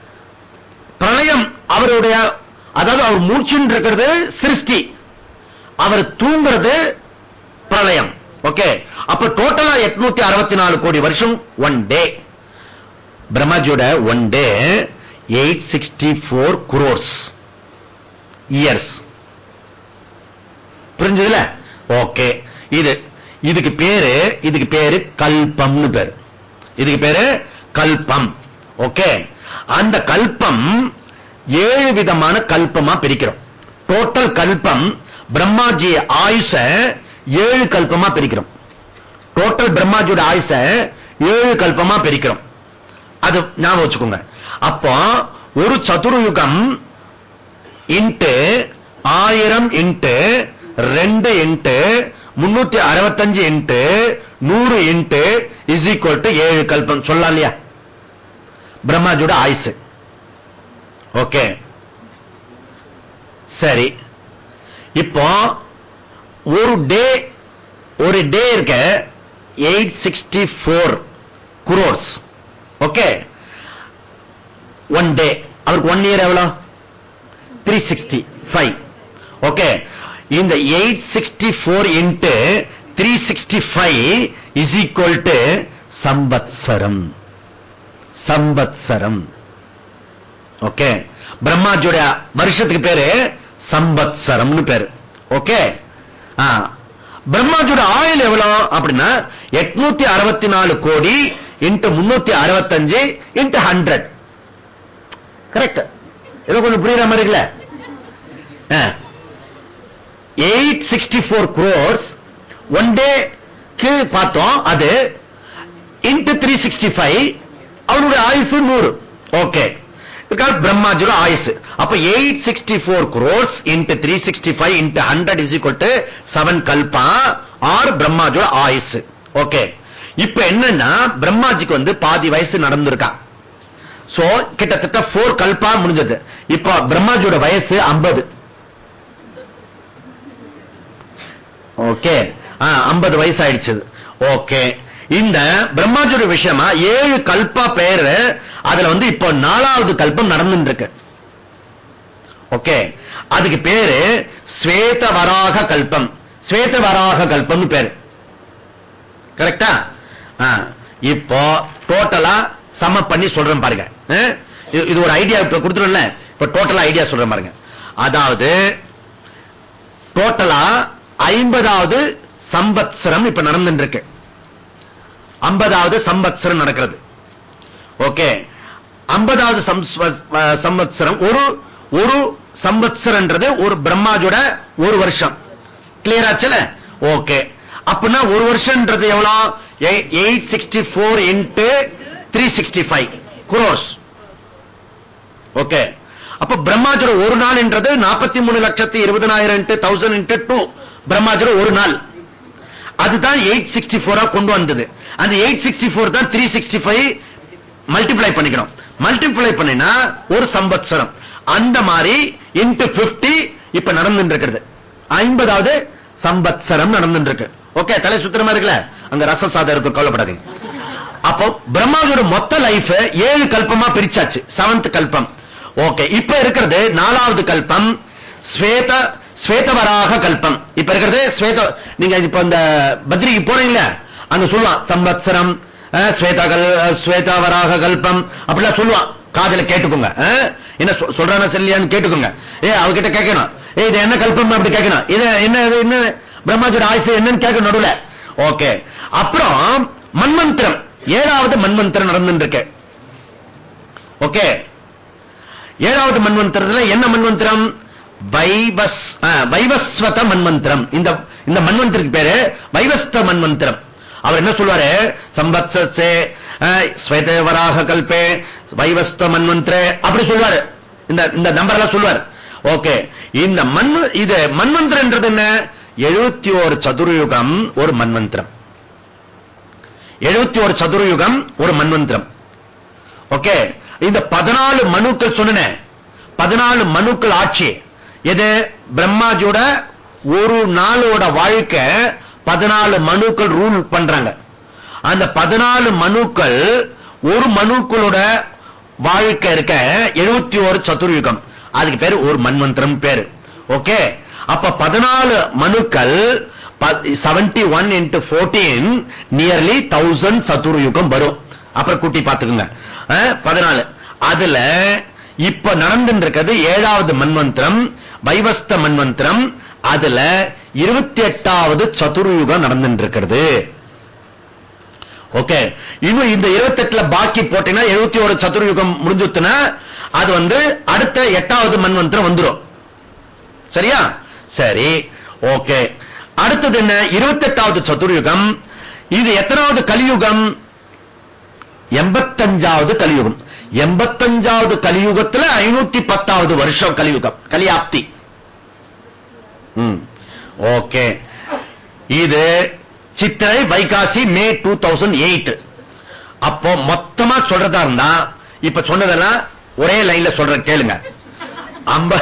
பிரளயம் அவருடைய அதாவது அவர் மூச்சுன்னு இருக்கிறது சிருஷ்டி. அவர் தூங்குறது பிரளயம். ஓகே. அப்ப டோட்டலா எட்நூத்தி அறுபத்தி நாலு கோடி வருஷம் one day பிரம்மாஜியோட one day eight sixty four crores years புரிஞ்சதுல? Okay. இது இதுக்கு பேரு இதுக்கு பேரு கல்பம்னு பேரு. இதுக்கு பேரு கல்பம். ஓகே? அந்த கல்பம் ஏழு விதமான கல்பமா பிரிக்கிறோம். டோட்டல் கல்பம் பிரம்மாஜி ஆயுஷ ஏழு கல்பமா பிரிக்கிறோம். டோட்டல் பிரம்மாஜியோட ஆயுஷ ஏழு கல்பமா பிரிக்கிறோம். அது ஞாபகம் வச்சுக்கோங்க. அப்போ ஒரு சதுர்யுகம் இன்ட்டு ஆயிரம் இன்ட்டு ரெண்டு இன்ட்டு முன்னூத்தி அறுபத்தஞ்சு இன்ட்டு நூறு இன்ட்டு இஸ் ஈக்குவல் டு ஏழு கல்பம். சொல்லலாம் இல்லையா? பிரம்மாஜோட ஆயுசு ஓகே. சரி. இப்போ ஒரு டே ஒரு டே இருக்க eight sixty four crores. Okay. One day. அவருக்கு ஒன் இயர் எவ்வளவு த்ரீ சிக்ஸ்டி ஃபைவ் ஓகே. இந்த eight sixty four into three sixty five is equal to சம்பத்சரம். சம்பத்சரம் ஓகே? பிரம்மாஜியுடைய வருஷத்துக்கு பேரு சம்பத்சரம்னு பேரு. ஓகே? பிரம்மாஜியோட ஆயுள் எவ்வளவு அப்படின்னா எட்நூத்தி அறுபத்தி நாலு கோடி இன்ட்டு முன்னூத்தி அறுபத்தஞ்சு இன்ட்டு ஹண்ட்ரட். கரெக்ட். ஏதோ கொஞ்சம் புரியுற மாதிரி இல்ல eight sixty four crores one டேக்கு பார்த்தோம் அது இன்ட்டு த்ரீ சிக்ஸ்டி ஃபைவ் அவனுடைய ஆயுசு நூறு. ஓகே பிரம்மாஜியோட ஆயுசு. அப்ப eight sixty four crores into three sixty five into hundred is equal to seven Kalpa R பிரம்மாஜியோட ஆயுசு. ஓகே இப்ப என்னன்னா பிரம்மாஜிக்கு வந்து பாதி வயசு நடந்திருக்கா. சோ கிட்டத்தட்ட போர் கல்பா முடிஞ்சது. இப்ப பிரம்மாஜியோட வயசு 50 ஓகே ஐம்பது வயசு ஆயிடுச்சு ஓகே இந்த பிரம்மாஜோட விஷயமா ஏழு கல்பா பேரு அதுல வந்து இப்போ நாலாவது கல்பம் நடந்துட்டு இருக்கு ஓகே? அதுக்கு பேரு ஸ்வேத வராக கல்பம். ஸ்வேத வராக கல்பம் பேரு. கரெக்டா? இப்போ டோட்டலா சம பண்ணி சொல்றேன் பாருங்க. இது ஒரு ஐடியா இப்ப கொடுத்துரும்ல இப்ப டோட்டலா ஐடியா சொல்றேன் பாருங்க. அதாவது டோட்டலா ஐம்பதாவது சம்பத்சரம் இப்ப நடந்துட்டு இருக்கு ஐம்பதாவது சம்பத்சரம் நடக்கிறது. ஓகே ஐம்பதாவது சம்பத்சரம் ஒரு ஒரு சம்பத்சரன்றது ஒரு பிரம்மாஜோட ஒரு வருஷம். கிளியர் ஆச்சுல? ஓகே அப்படின்னா ஒரு வருஷம்ன்றது எவ்வளவு eight sixty four into three sixty five. Crores okay அப்ப பிரம்மாஜர் ஒரு நாள் என்றது நாற்பத்தி மூணு லட்சத்தி இருபதனாயிரம் இன்ட்டு தௌசண்ட் இன்ட்டு டூ பிரம்மாஜோட ஒரு நாள். அதுதான் எயிட் சிக்ஸ்டி போரா கொண்டு வந்தது. அந்த எயிட் சிக்ஸ்டி போர் தான் த்ரீ சிக்ஸ்டி ஃபைவ் மல்டிப்ளை பண்ணிக்கணும் மல்டிப்ளை பண்ணினா ஒரு சம்பத்சரம். அந்த மாதிரி இன்ட்டு பிப்டி இப்ப நடந்துட்டு இருக்கிறது ஐம்பதாவது சம்பத்சரம் நடந்துட்டு இருக்கு ஓகே தலை சுத்திரமா இருக்குல்ல? அங்க ரச சாதம் இருக்கு கவலைப்படாதீங்க. அப்போ பிரம்மாவோட மொத்த லைஃப் ஏழு கல்பமா பிரிச்சாச்சு. செவன்த் கல்பம். ஓகே இப்ப இருக்கிறது நாலாவது கல்பம் ஸ்வேத ஸ்வேதவராக கல்பம். இப்ப இருக்கிறது ஸ்வேத நீங்க இப்ப இந்த பத்ரிக்கு போறீங்களா அந்த சொல்லுவான் சம்பத்சரம் ஸ்வேதகல் ஸ்வேதாவராக ஸ்வேதவராக கல்பம் அப்படிலாம் சொல்லுவான் காதல கேட்டுக்கோங்க என்ன சொ- சொல்றானா சரியான்னு கேட்டுக்கோங்க. ஏ அவகிட்ட கேட்கணும் ஏ இது என்ன கல்பம் அப்படி கேட்கணும் இது என்ன என்ன பிரம்மாஜோட ஆயுசு என்னன்னு கேட்கணும் நடுவுல. ஓகே. அப்புறம் மன்மந்திரம். ஏழாவது மன்மந்திரம் நடந்துட்டு இருக்கு ஓகே. ஏழாவது மன்வந்திரத்துல என்ன மன்வந்திரம் வைவஸ்வத மன்மந்திரம். இந்த இந்த மன்வந்திரத்துக்கு பேரு வைவஸ்த மன்வந்திரம் அவர் என்ன சொல்வாரு? சம்பத்சே ஸ்வேதவராக கல்பே வைவஸ்த மன்வந்திரே அப்படி சொல்வாரு. இந்த இந்த நம்பர் எல்லாம் சொல்வார். ஓகே. இந்த மண் இது மன்வந்திரன்றது என்ன? எழுபத்தி ஒரு சதுரயுகம் ஒரு மன்வந்திரம் எழுபத்தி ஒரு சதுரயுகம் ஒரு மன்வந்திரம் ஓகே. இந்த பதினாலு மனுக்கள் சொன்ன பதினாலு மனுக்கள் ஆட்சி எது? பிரம்மாஜியோட ஒரு நாளோட வாழ்க்கை பதினாலு மனுக்கள் ரூல் பண்றாங்க. அந்த பதினாலு மனுக்கள் ஒரு மனுக்களோட வாழ்க்கை இருக்க எழுபத்தி ஒரு சதுர்யுகம். அதுக்கு பேரு ஒரு மன்வந்திரம் பேரு. ஓகே அப்ப பதினாலு மனுக்கள் seventy one into fourteen nearly thousand சதுர்யுகம் வரும். அப்புறம் கூட்டி பார்த்துக்குங்க. பதினாலு. அதுல இப்ப நடந்துட்டு இருக்கிறது ஏழாவது மன்வந்திரம் வைவஸ்த மன்வந்திரம் அதுல இருபத்தி எட்டாவது சதுர்யுகம் நடந்துட்டு இருக்கிறது ஓகே இன்னும் இந்த இருபத்தி எட்டுல பாக்கி போட்டீங்கன்னா எழுபத்தி ஒரு சதுர்யுகம் முடிஞ்சுத்துனா அது வந்து அடுத்த எட்டாவது மன்வந்திரம் வந்துரும். சரியா? சரி. ஓகே அடுத்தது என்ன? இருபத்தி எட்டாவது சதுர்யுகம். இது எத்தனாவது கலியுகம்? எண்பத்தஞ்சாவது கலியுகம். எண்பத்தஞ்சாவது கலியுகத்துல ஐநூத்தி பத்தாவது வருஷம் கலியுகம் கலியாப்தி. ஓகே. இது சித்திரை வைகாசி மே டூ தௌசண்ட் எயிட். அப்போ மொத்தமா சொல்றதா இருந்தா இப்ப சொன்னதெல்லாம் ஒரே லைன்ல சொல்ற கேளுங்க. அம்ப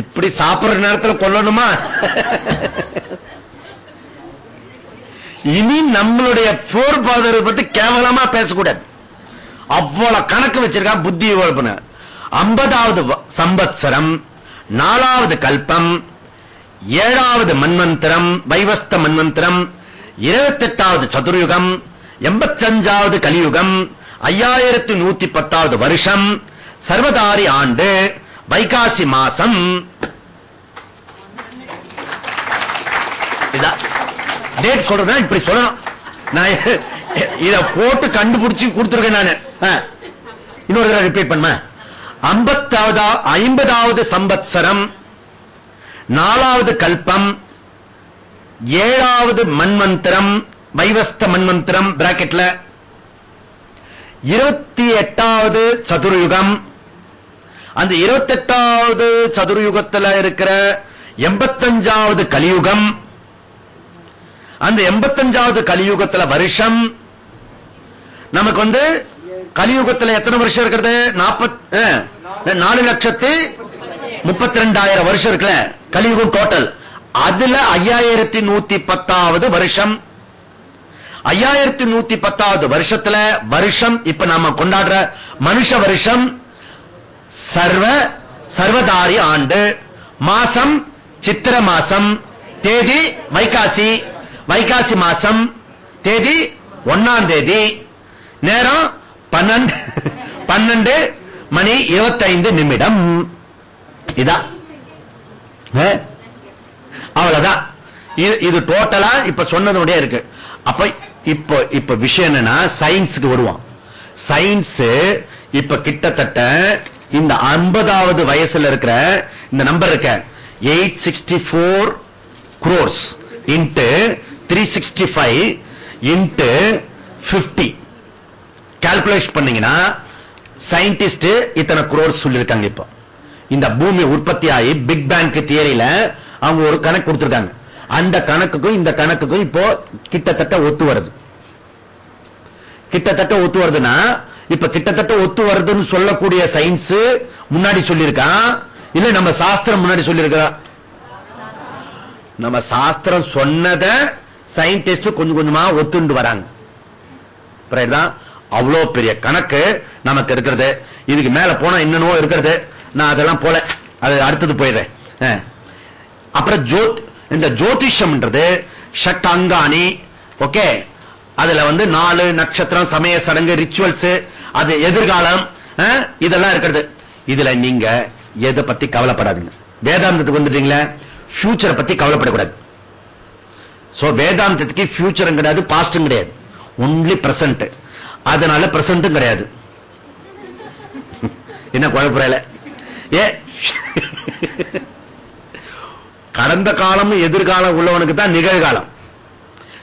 இப்படி சாப்பிடுற நேரத்தில் கொல்லணுமா? இனி நம்மளுடைய போர் பாதரை பத்தி கேவலமா பேசக்கூடாது. அவ்வளவு கணக்கு வச்சிருக்கான் புத்தி வளர்ப்புன ஐம்பதாவது சம்பத்சரம் நாலாவது கல்பம் ஏழாவது மன்வந்திரம் வைவஸ்த மன்வந்திரம் இருபத்தி எட்டாவது சதுர்யுகம் எண்பத்தஞ்சாவது கலியுகம் ஐயாயிரத்தி நூத்தி பத்தாவது வருஷம் சர்வதாரி ஆண்டு வைகாசி மாசம். இதான். டேட் சொல்றேன் இப்படி சொல்லணும். நான் இத போட்டு கண்டுபிடிச்சு கொடுத்துருக்கேன் நான். இன்னொரு தடவை ரிப்பீட் பண்ண ஐம்பத்தாவது ஐம்பதாவது சம்பத்சரம் நாலாவது கல்பம் ஏழாவது மண்மந்திரம் வைவஸ்த மன்மந்திரம் பிராக்கெட்ல இருபத்தி எட்டாவது சதுர்யுகம். அந்த இருபத்தி எட்டாவது சதுர்யுகத்தில் இருக்கிற எண்பத்தஞ்சாவது கலியுகம். அந்த எண்பத்தஞ்சாவது கலியுகத்துல வருஷம். நமக்கு வந்து கலியுகத்துல எத்தனை வருஷம் இருக்கிறது? நாற்பத்தி நாலு லட்சத்து முப்பத்தி ரெண்டாயிரம் வருஷம் இருக்குல்ல? கலியுகம் டோட்டல் அதுல ஐயாயிரத்தி நூத்தி பத்தாவது வருஷம். ஐயாயிரத்தி நூத்தி பத்தாவது வருஷத்துல வருஷம் இப்ப நாம கொண்டாடுற மனுஷ வருஷம் சர்வ சர்வதாரி ஆண்டு. மாசம் சித்திர மாசம் தேதி வைகாசி. வைகாசி மாசம் தேதி ஒன்னாம் தேதி. நேரம் பன்னெண்டு பன்னெண்டு மணி இருபத்தைந்து நிமிடம். இதான் அவ்வளவுதான். இது டோட்டலா இப்ப சொன்னதுடைய இருக்கு. அப்ப இப்ப இப்ப விஷயம் என்னன்னா சயின்ஸுக்கு வருவான் சயின்ஸ் இப்ப கிட்டத்தட்ட இந்த ஐம்பதாவது வயசுல இருக்கிற இந்த நம்பர் இருக்க. Eight sixty four crores into three sixty five into fifty calculation பண்ணீங்கன்னா சயின்டிஸ்ட் இத்தனை குரோர் சொல்லியிருக்காங்க இப்போ. இந்த பூமி உற்பத்தி ஆகி பிக் பேங்க் தியரியில அவங்க ஒரு கணக்கு கொடுத்திருக்காங்க. அந்த கணக்குக்கும் இந்த கணக்குக்கும் இப்போ கிட்டத்தட்ட ஒத்து வருது. கிட்டத்தட்ட ஒத்து வருதுன்னா இப்ப கிட்டத்தட்ட ஒத்து வருதுன்னு சொல்லக்கூடிய சயின்ஸ் முன்னாடி சொல்லியிருக்கான் இல்ல நம்ம சாஸ்திரம் முன்னாடி சொல்லியிருக்கா? நம்ம சாஸ்திரம் சொன்னத சயின்டிஸ்ட் கொஞ்சம் கொஞ்சமா ஒத்துண்டு வராங்க. அவ்வளவு பெரிய கணக்கு நமக்கு இருக்கிறது. இதுக்கு மேல போனா என்னென்னவோ இருக்கிறது. நான் அதெல்லாம் போல. அது அடுத்தது போயிடுறேன். அப்புறம் ஜோத் இந்த ஜோதிஷம்ன்றது ஷட் அங்காணி ஓகே? அதுல வந்து நாலு நட்சத்திரம் சமய சடங்கு ரிச்சுவல்ஸ் அது எதிர்காலம் இதெல்லாம் இருக்கிறது. இதுல நீங்க எதை பத்தி கவலைப்படாதீங்க. வேதாந்தத்துக்கு வந்துட்டீங்களா? பியூச்சரை பத்தி கவலைப்படக்கூடாது. சோ வேதாந்தத்துக்கு ஃபியூச்சரும் கிடையாது பாஸ்டும் கிடையாது. ஒன்லி பிரசன்ட் அதனால பிரசன்ட்டும் கிடையாது. என்ன குழப்பறையில ஏ? கடந்த காலம் எதிர்காலம் உள்ளவனுக்கு தான் நிகழ்காலம்.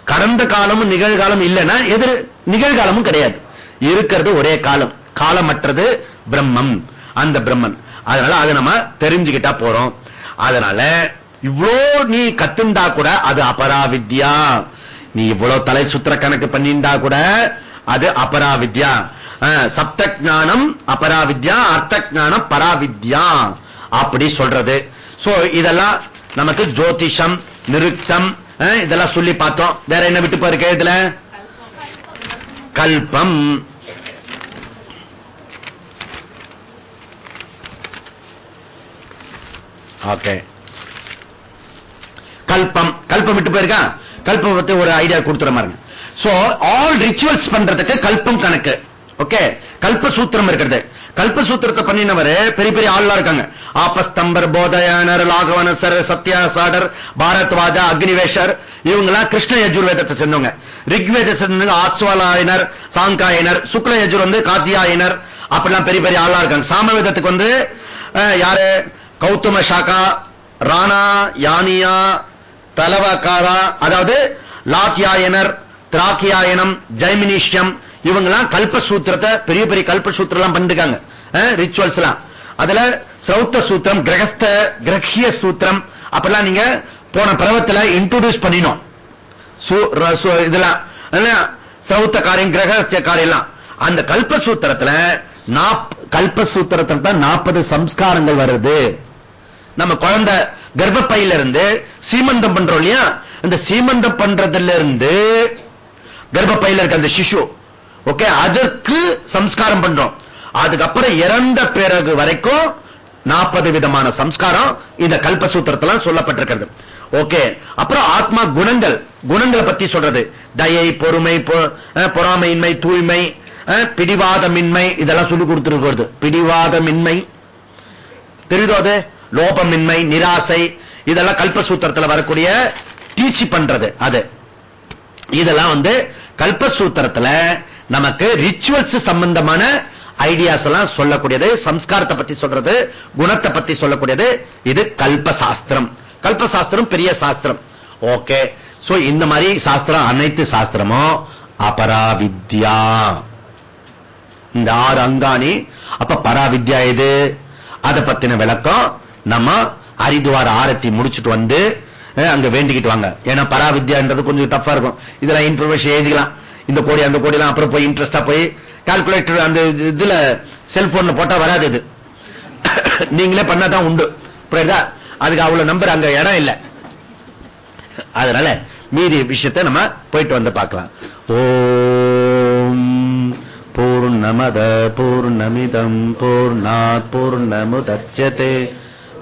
கடந்த காலமும் நிகழ்காலம் இல்லைன்னா எதிர் நிகழ்காலமும் கிடையாது. இருக்கிறது ஒரே காலம். காலமற்றது பிரம்மம். அந்த பிரம்மன். அதனால அதை நம்ம தெரிஞ்சுக்கிட்டா போறோம். அதனால இவ்வளோ நீ கத்துண்டா கூட அது அபராவித்யா. நீ இவ்வளவு தலை சுத்திர கணக்கு பண்ணிண்டா கூட அது அபராவித்யா. அஹ், சப்த ஞானம் அபராவித்யா அர்த்த ஞானம் பராவித்யா அப்படி சொல்றது. சோ இதெல்லாம் நமக்கு ஜோதிஷம் நிருத்தம் அஹ், இதெல்லாம் சொல்லி பார்த்தோம். வேற என்ன விட்டு போயிருக்கு இதுல? கல்பம். ஓகே. கல்பம் கல்பம் விட்டு போயிருக்கா? கல்பம் பத்தி ஒரு ஐடியா கொடுத்துற மாதிரி சோ ஆல் ரிச்சுவல்ஸ் பண்றதுக்கு கல்பம் கணக்கு. ஓகே கல்ப சூத்திரம் இருக்கிறது. கல்ப சூத்திரத்தை பண்ணினவர் பெரிய பெரிய ஆள்லாம் இருக்காங்க. ஆபஸ்தம்பர் போதயனர் லாகவனசர் சத்யாசாடர் பாரத்வாஜா அக்னிவேஷர் இவங்கெல்லாம் கிருஷ்ண யஜுர்வேதத்தை சேர்ந்தவங்க. ரிக்வேத சேர்ந்தவங்க ஆத்ஸ்வலாயனர் சாங்காயினர் சுக்ல யஜுர் வந்து காத்தியாயினர் அப்படிலாம் பெரிய பெரிய ஆளா இருக்காங்க. சாமவேதத்துக்கு வந்து அஹ், யாரு? கௌதம சாக்கா ராணா யானியா தலவகாரா அதாவது லாக்கியாயனர் திராக்கியாயனம் ஜெய்மினிஷ்யம் இவங்கெல்லாம் கல்பசூத்திரத்தை பெரிய பெரிய கல்பசூத்திரம் பண்ணிருக்காங்க. ரிச்சுவல்ஸ் எல்லாம் அதுல சௌத்த சூத்திரம் கிரகஸ்த கிரகிய சூத்திரம் அப்பெல்லாம் நீங்க போன பருவத்துல இன்ட்ரோடியூஸ் பண்ணினோம். இதெல்லாம். சௌத்த காரியம் கிரகஸ்த காரியம் எல்லாம். அந்த கல்பசூத்திரத்துல நாப் தான் நாற்பது சம்ஸ்காரங்கள் வருது. நம்ம குழந்தை கர்ப்பப்பையில இருந்து சீமந்தம் பண்றோம் இல்லையா? இந்த சீமந்தம் பண்றதுல இருந்து கர்ப்பப்பையில இருக்க அந்த சிசு ஓகே அதற்கு சம்ஸ்காரம் பண்றோம். அதுக்கப்புறம் இறந்த பிறகு வரைக்கும் நாற்பது விதமான சம்ஸ்காரம் இந்த கல்பசூத்திரத்துல சொல்லப்பட்டிருக்கிறது. ஓகே அப்புறம் ஆத்மா குணங்கள் குணங்களை பத்தி சொல்றது. தயை பொறுமை பொ- பொறாமையின்மை தூய்மை அஹ், பிடிவாதமின்மை இதெல்லாம் சொல்லி கொடுத்துருக்கிறது பிடிவாதமின்மை. தெரியுதோ அது? லோபமின்மை நிராசை இதெல்லாம் கல்பசூத்திரத்தில் வரக்கூடிய டீச்சி பண்றது அது. இதெல்லாம் வந்து கல்பசூத்திரத்துல நமக்கு ரிச்சுவல்ஸ் சம்பந்தமான ஐடியாஸ் எல்லாம் சொல்லக்கூடியது சம்ஸ்காரத்தை பத்தி சொல்றது குணத்தை பத்தி சொல்லக்கூடியது இது கல்பசாஸ்திரம். கல்பசாஸ்திரம் பெரிய சாஸ்திரம். ஓகே சோ இந்த மாதிரி சாஸ்திரம் அனைத்து சாஸ்திரமும் அபராவித்யா. இந்த ஆறு அங்காணி அப்ப பராவித்யா எது? அதை பத்தின விளக்கம் நம்ம ஹரித்வார் ஆரத்தி முடிச்சுட்டு வந்து அங்க வேண்டிக்கிட்டு வாங்க. ஏன்னா பராவித்யான்றது கொஞ்சம் டஃபா இருக்கும். இதெல்லாம் இன்ஃபர்மேஷன் எழுதிக்கலாம். இந்த கோடி அந்த கோடி எல்லாம் அப்புறம் போய் இன்ட்ரெஸ்டா போய் கால்குலேட்டர் அந்த இதுல செல்போன்ல போட்டா வராது இது. நீங்களே பண்ணாதான் உண்டு. புரியுதா? அதுக்கு அவ்வளவு நம்பர் அங்க இடம் இல்லை. அதனால மீதி விஷயத்தை நம்ம போயிட்டு வந்து பார்க்கலாம். ஓம் பூர்ணமத பூர்ணமிதம் பூர்ணாத் பூர்ணமுதட்சதே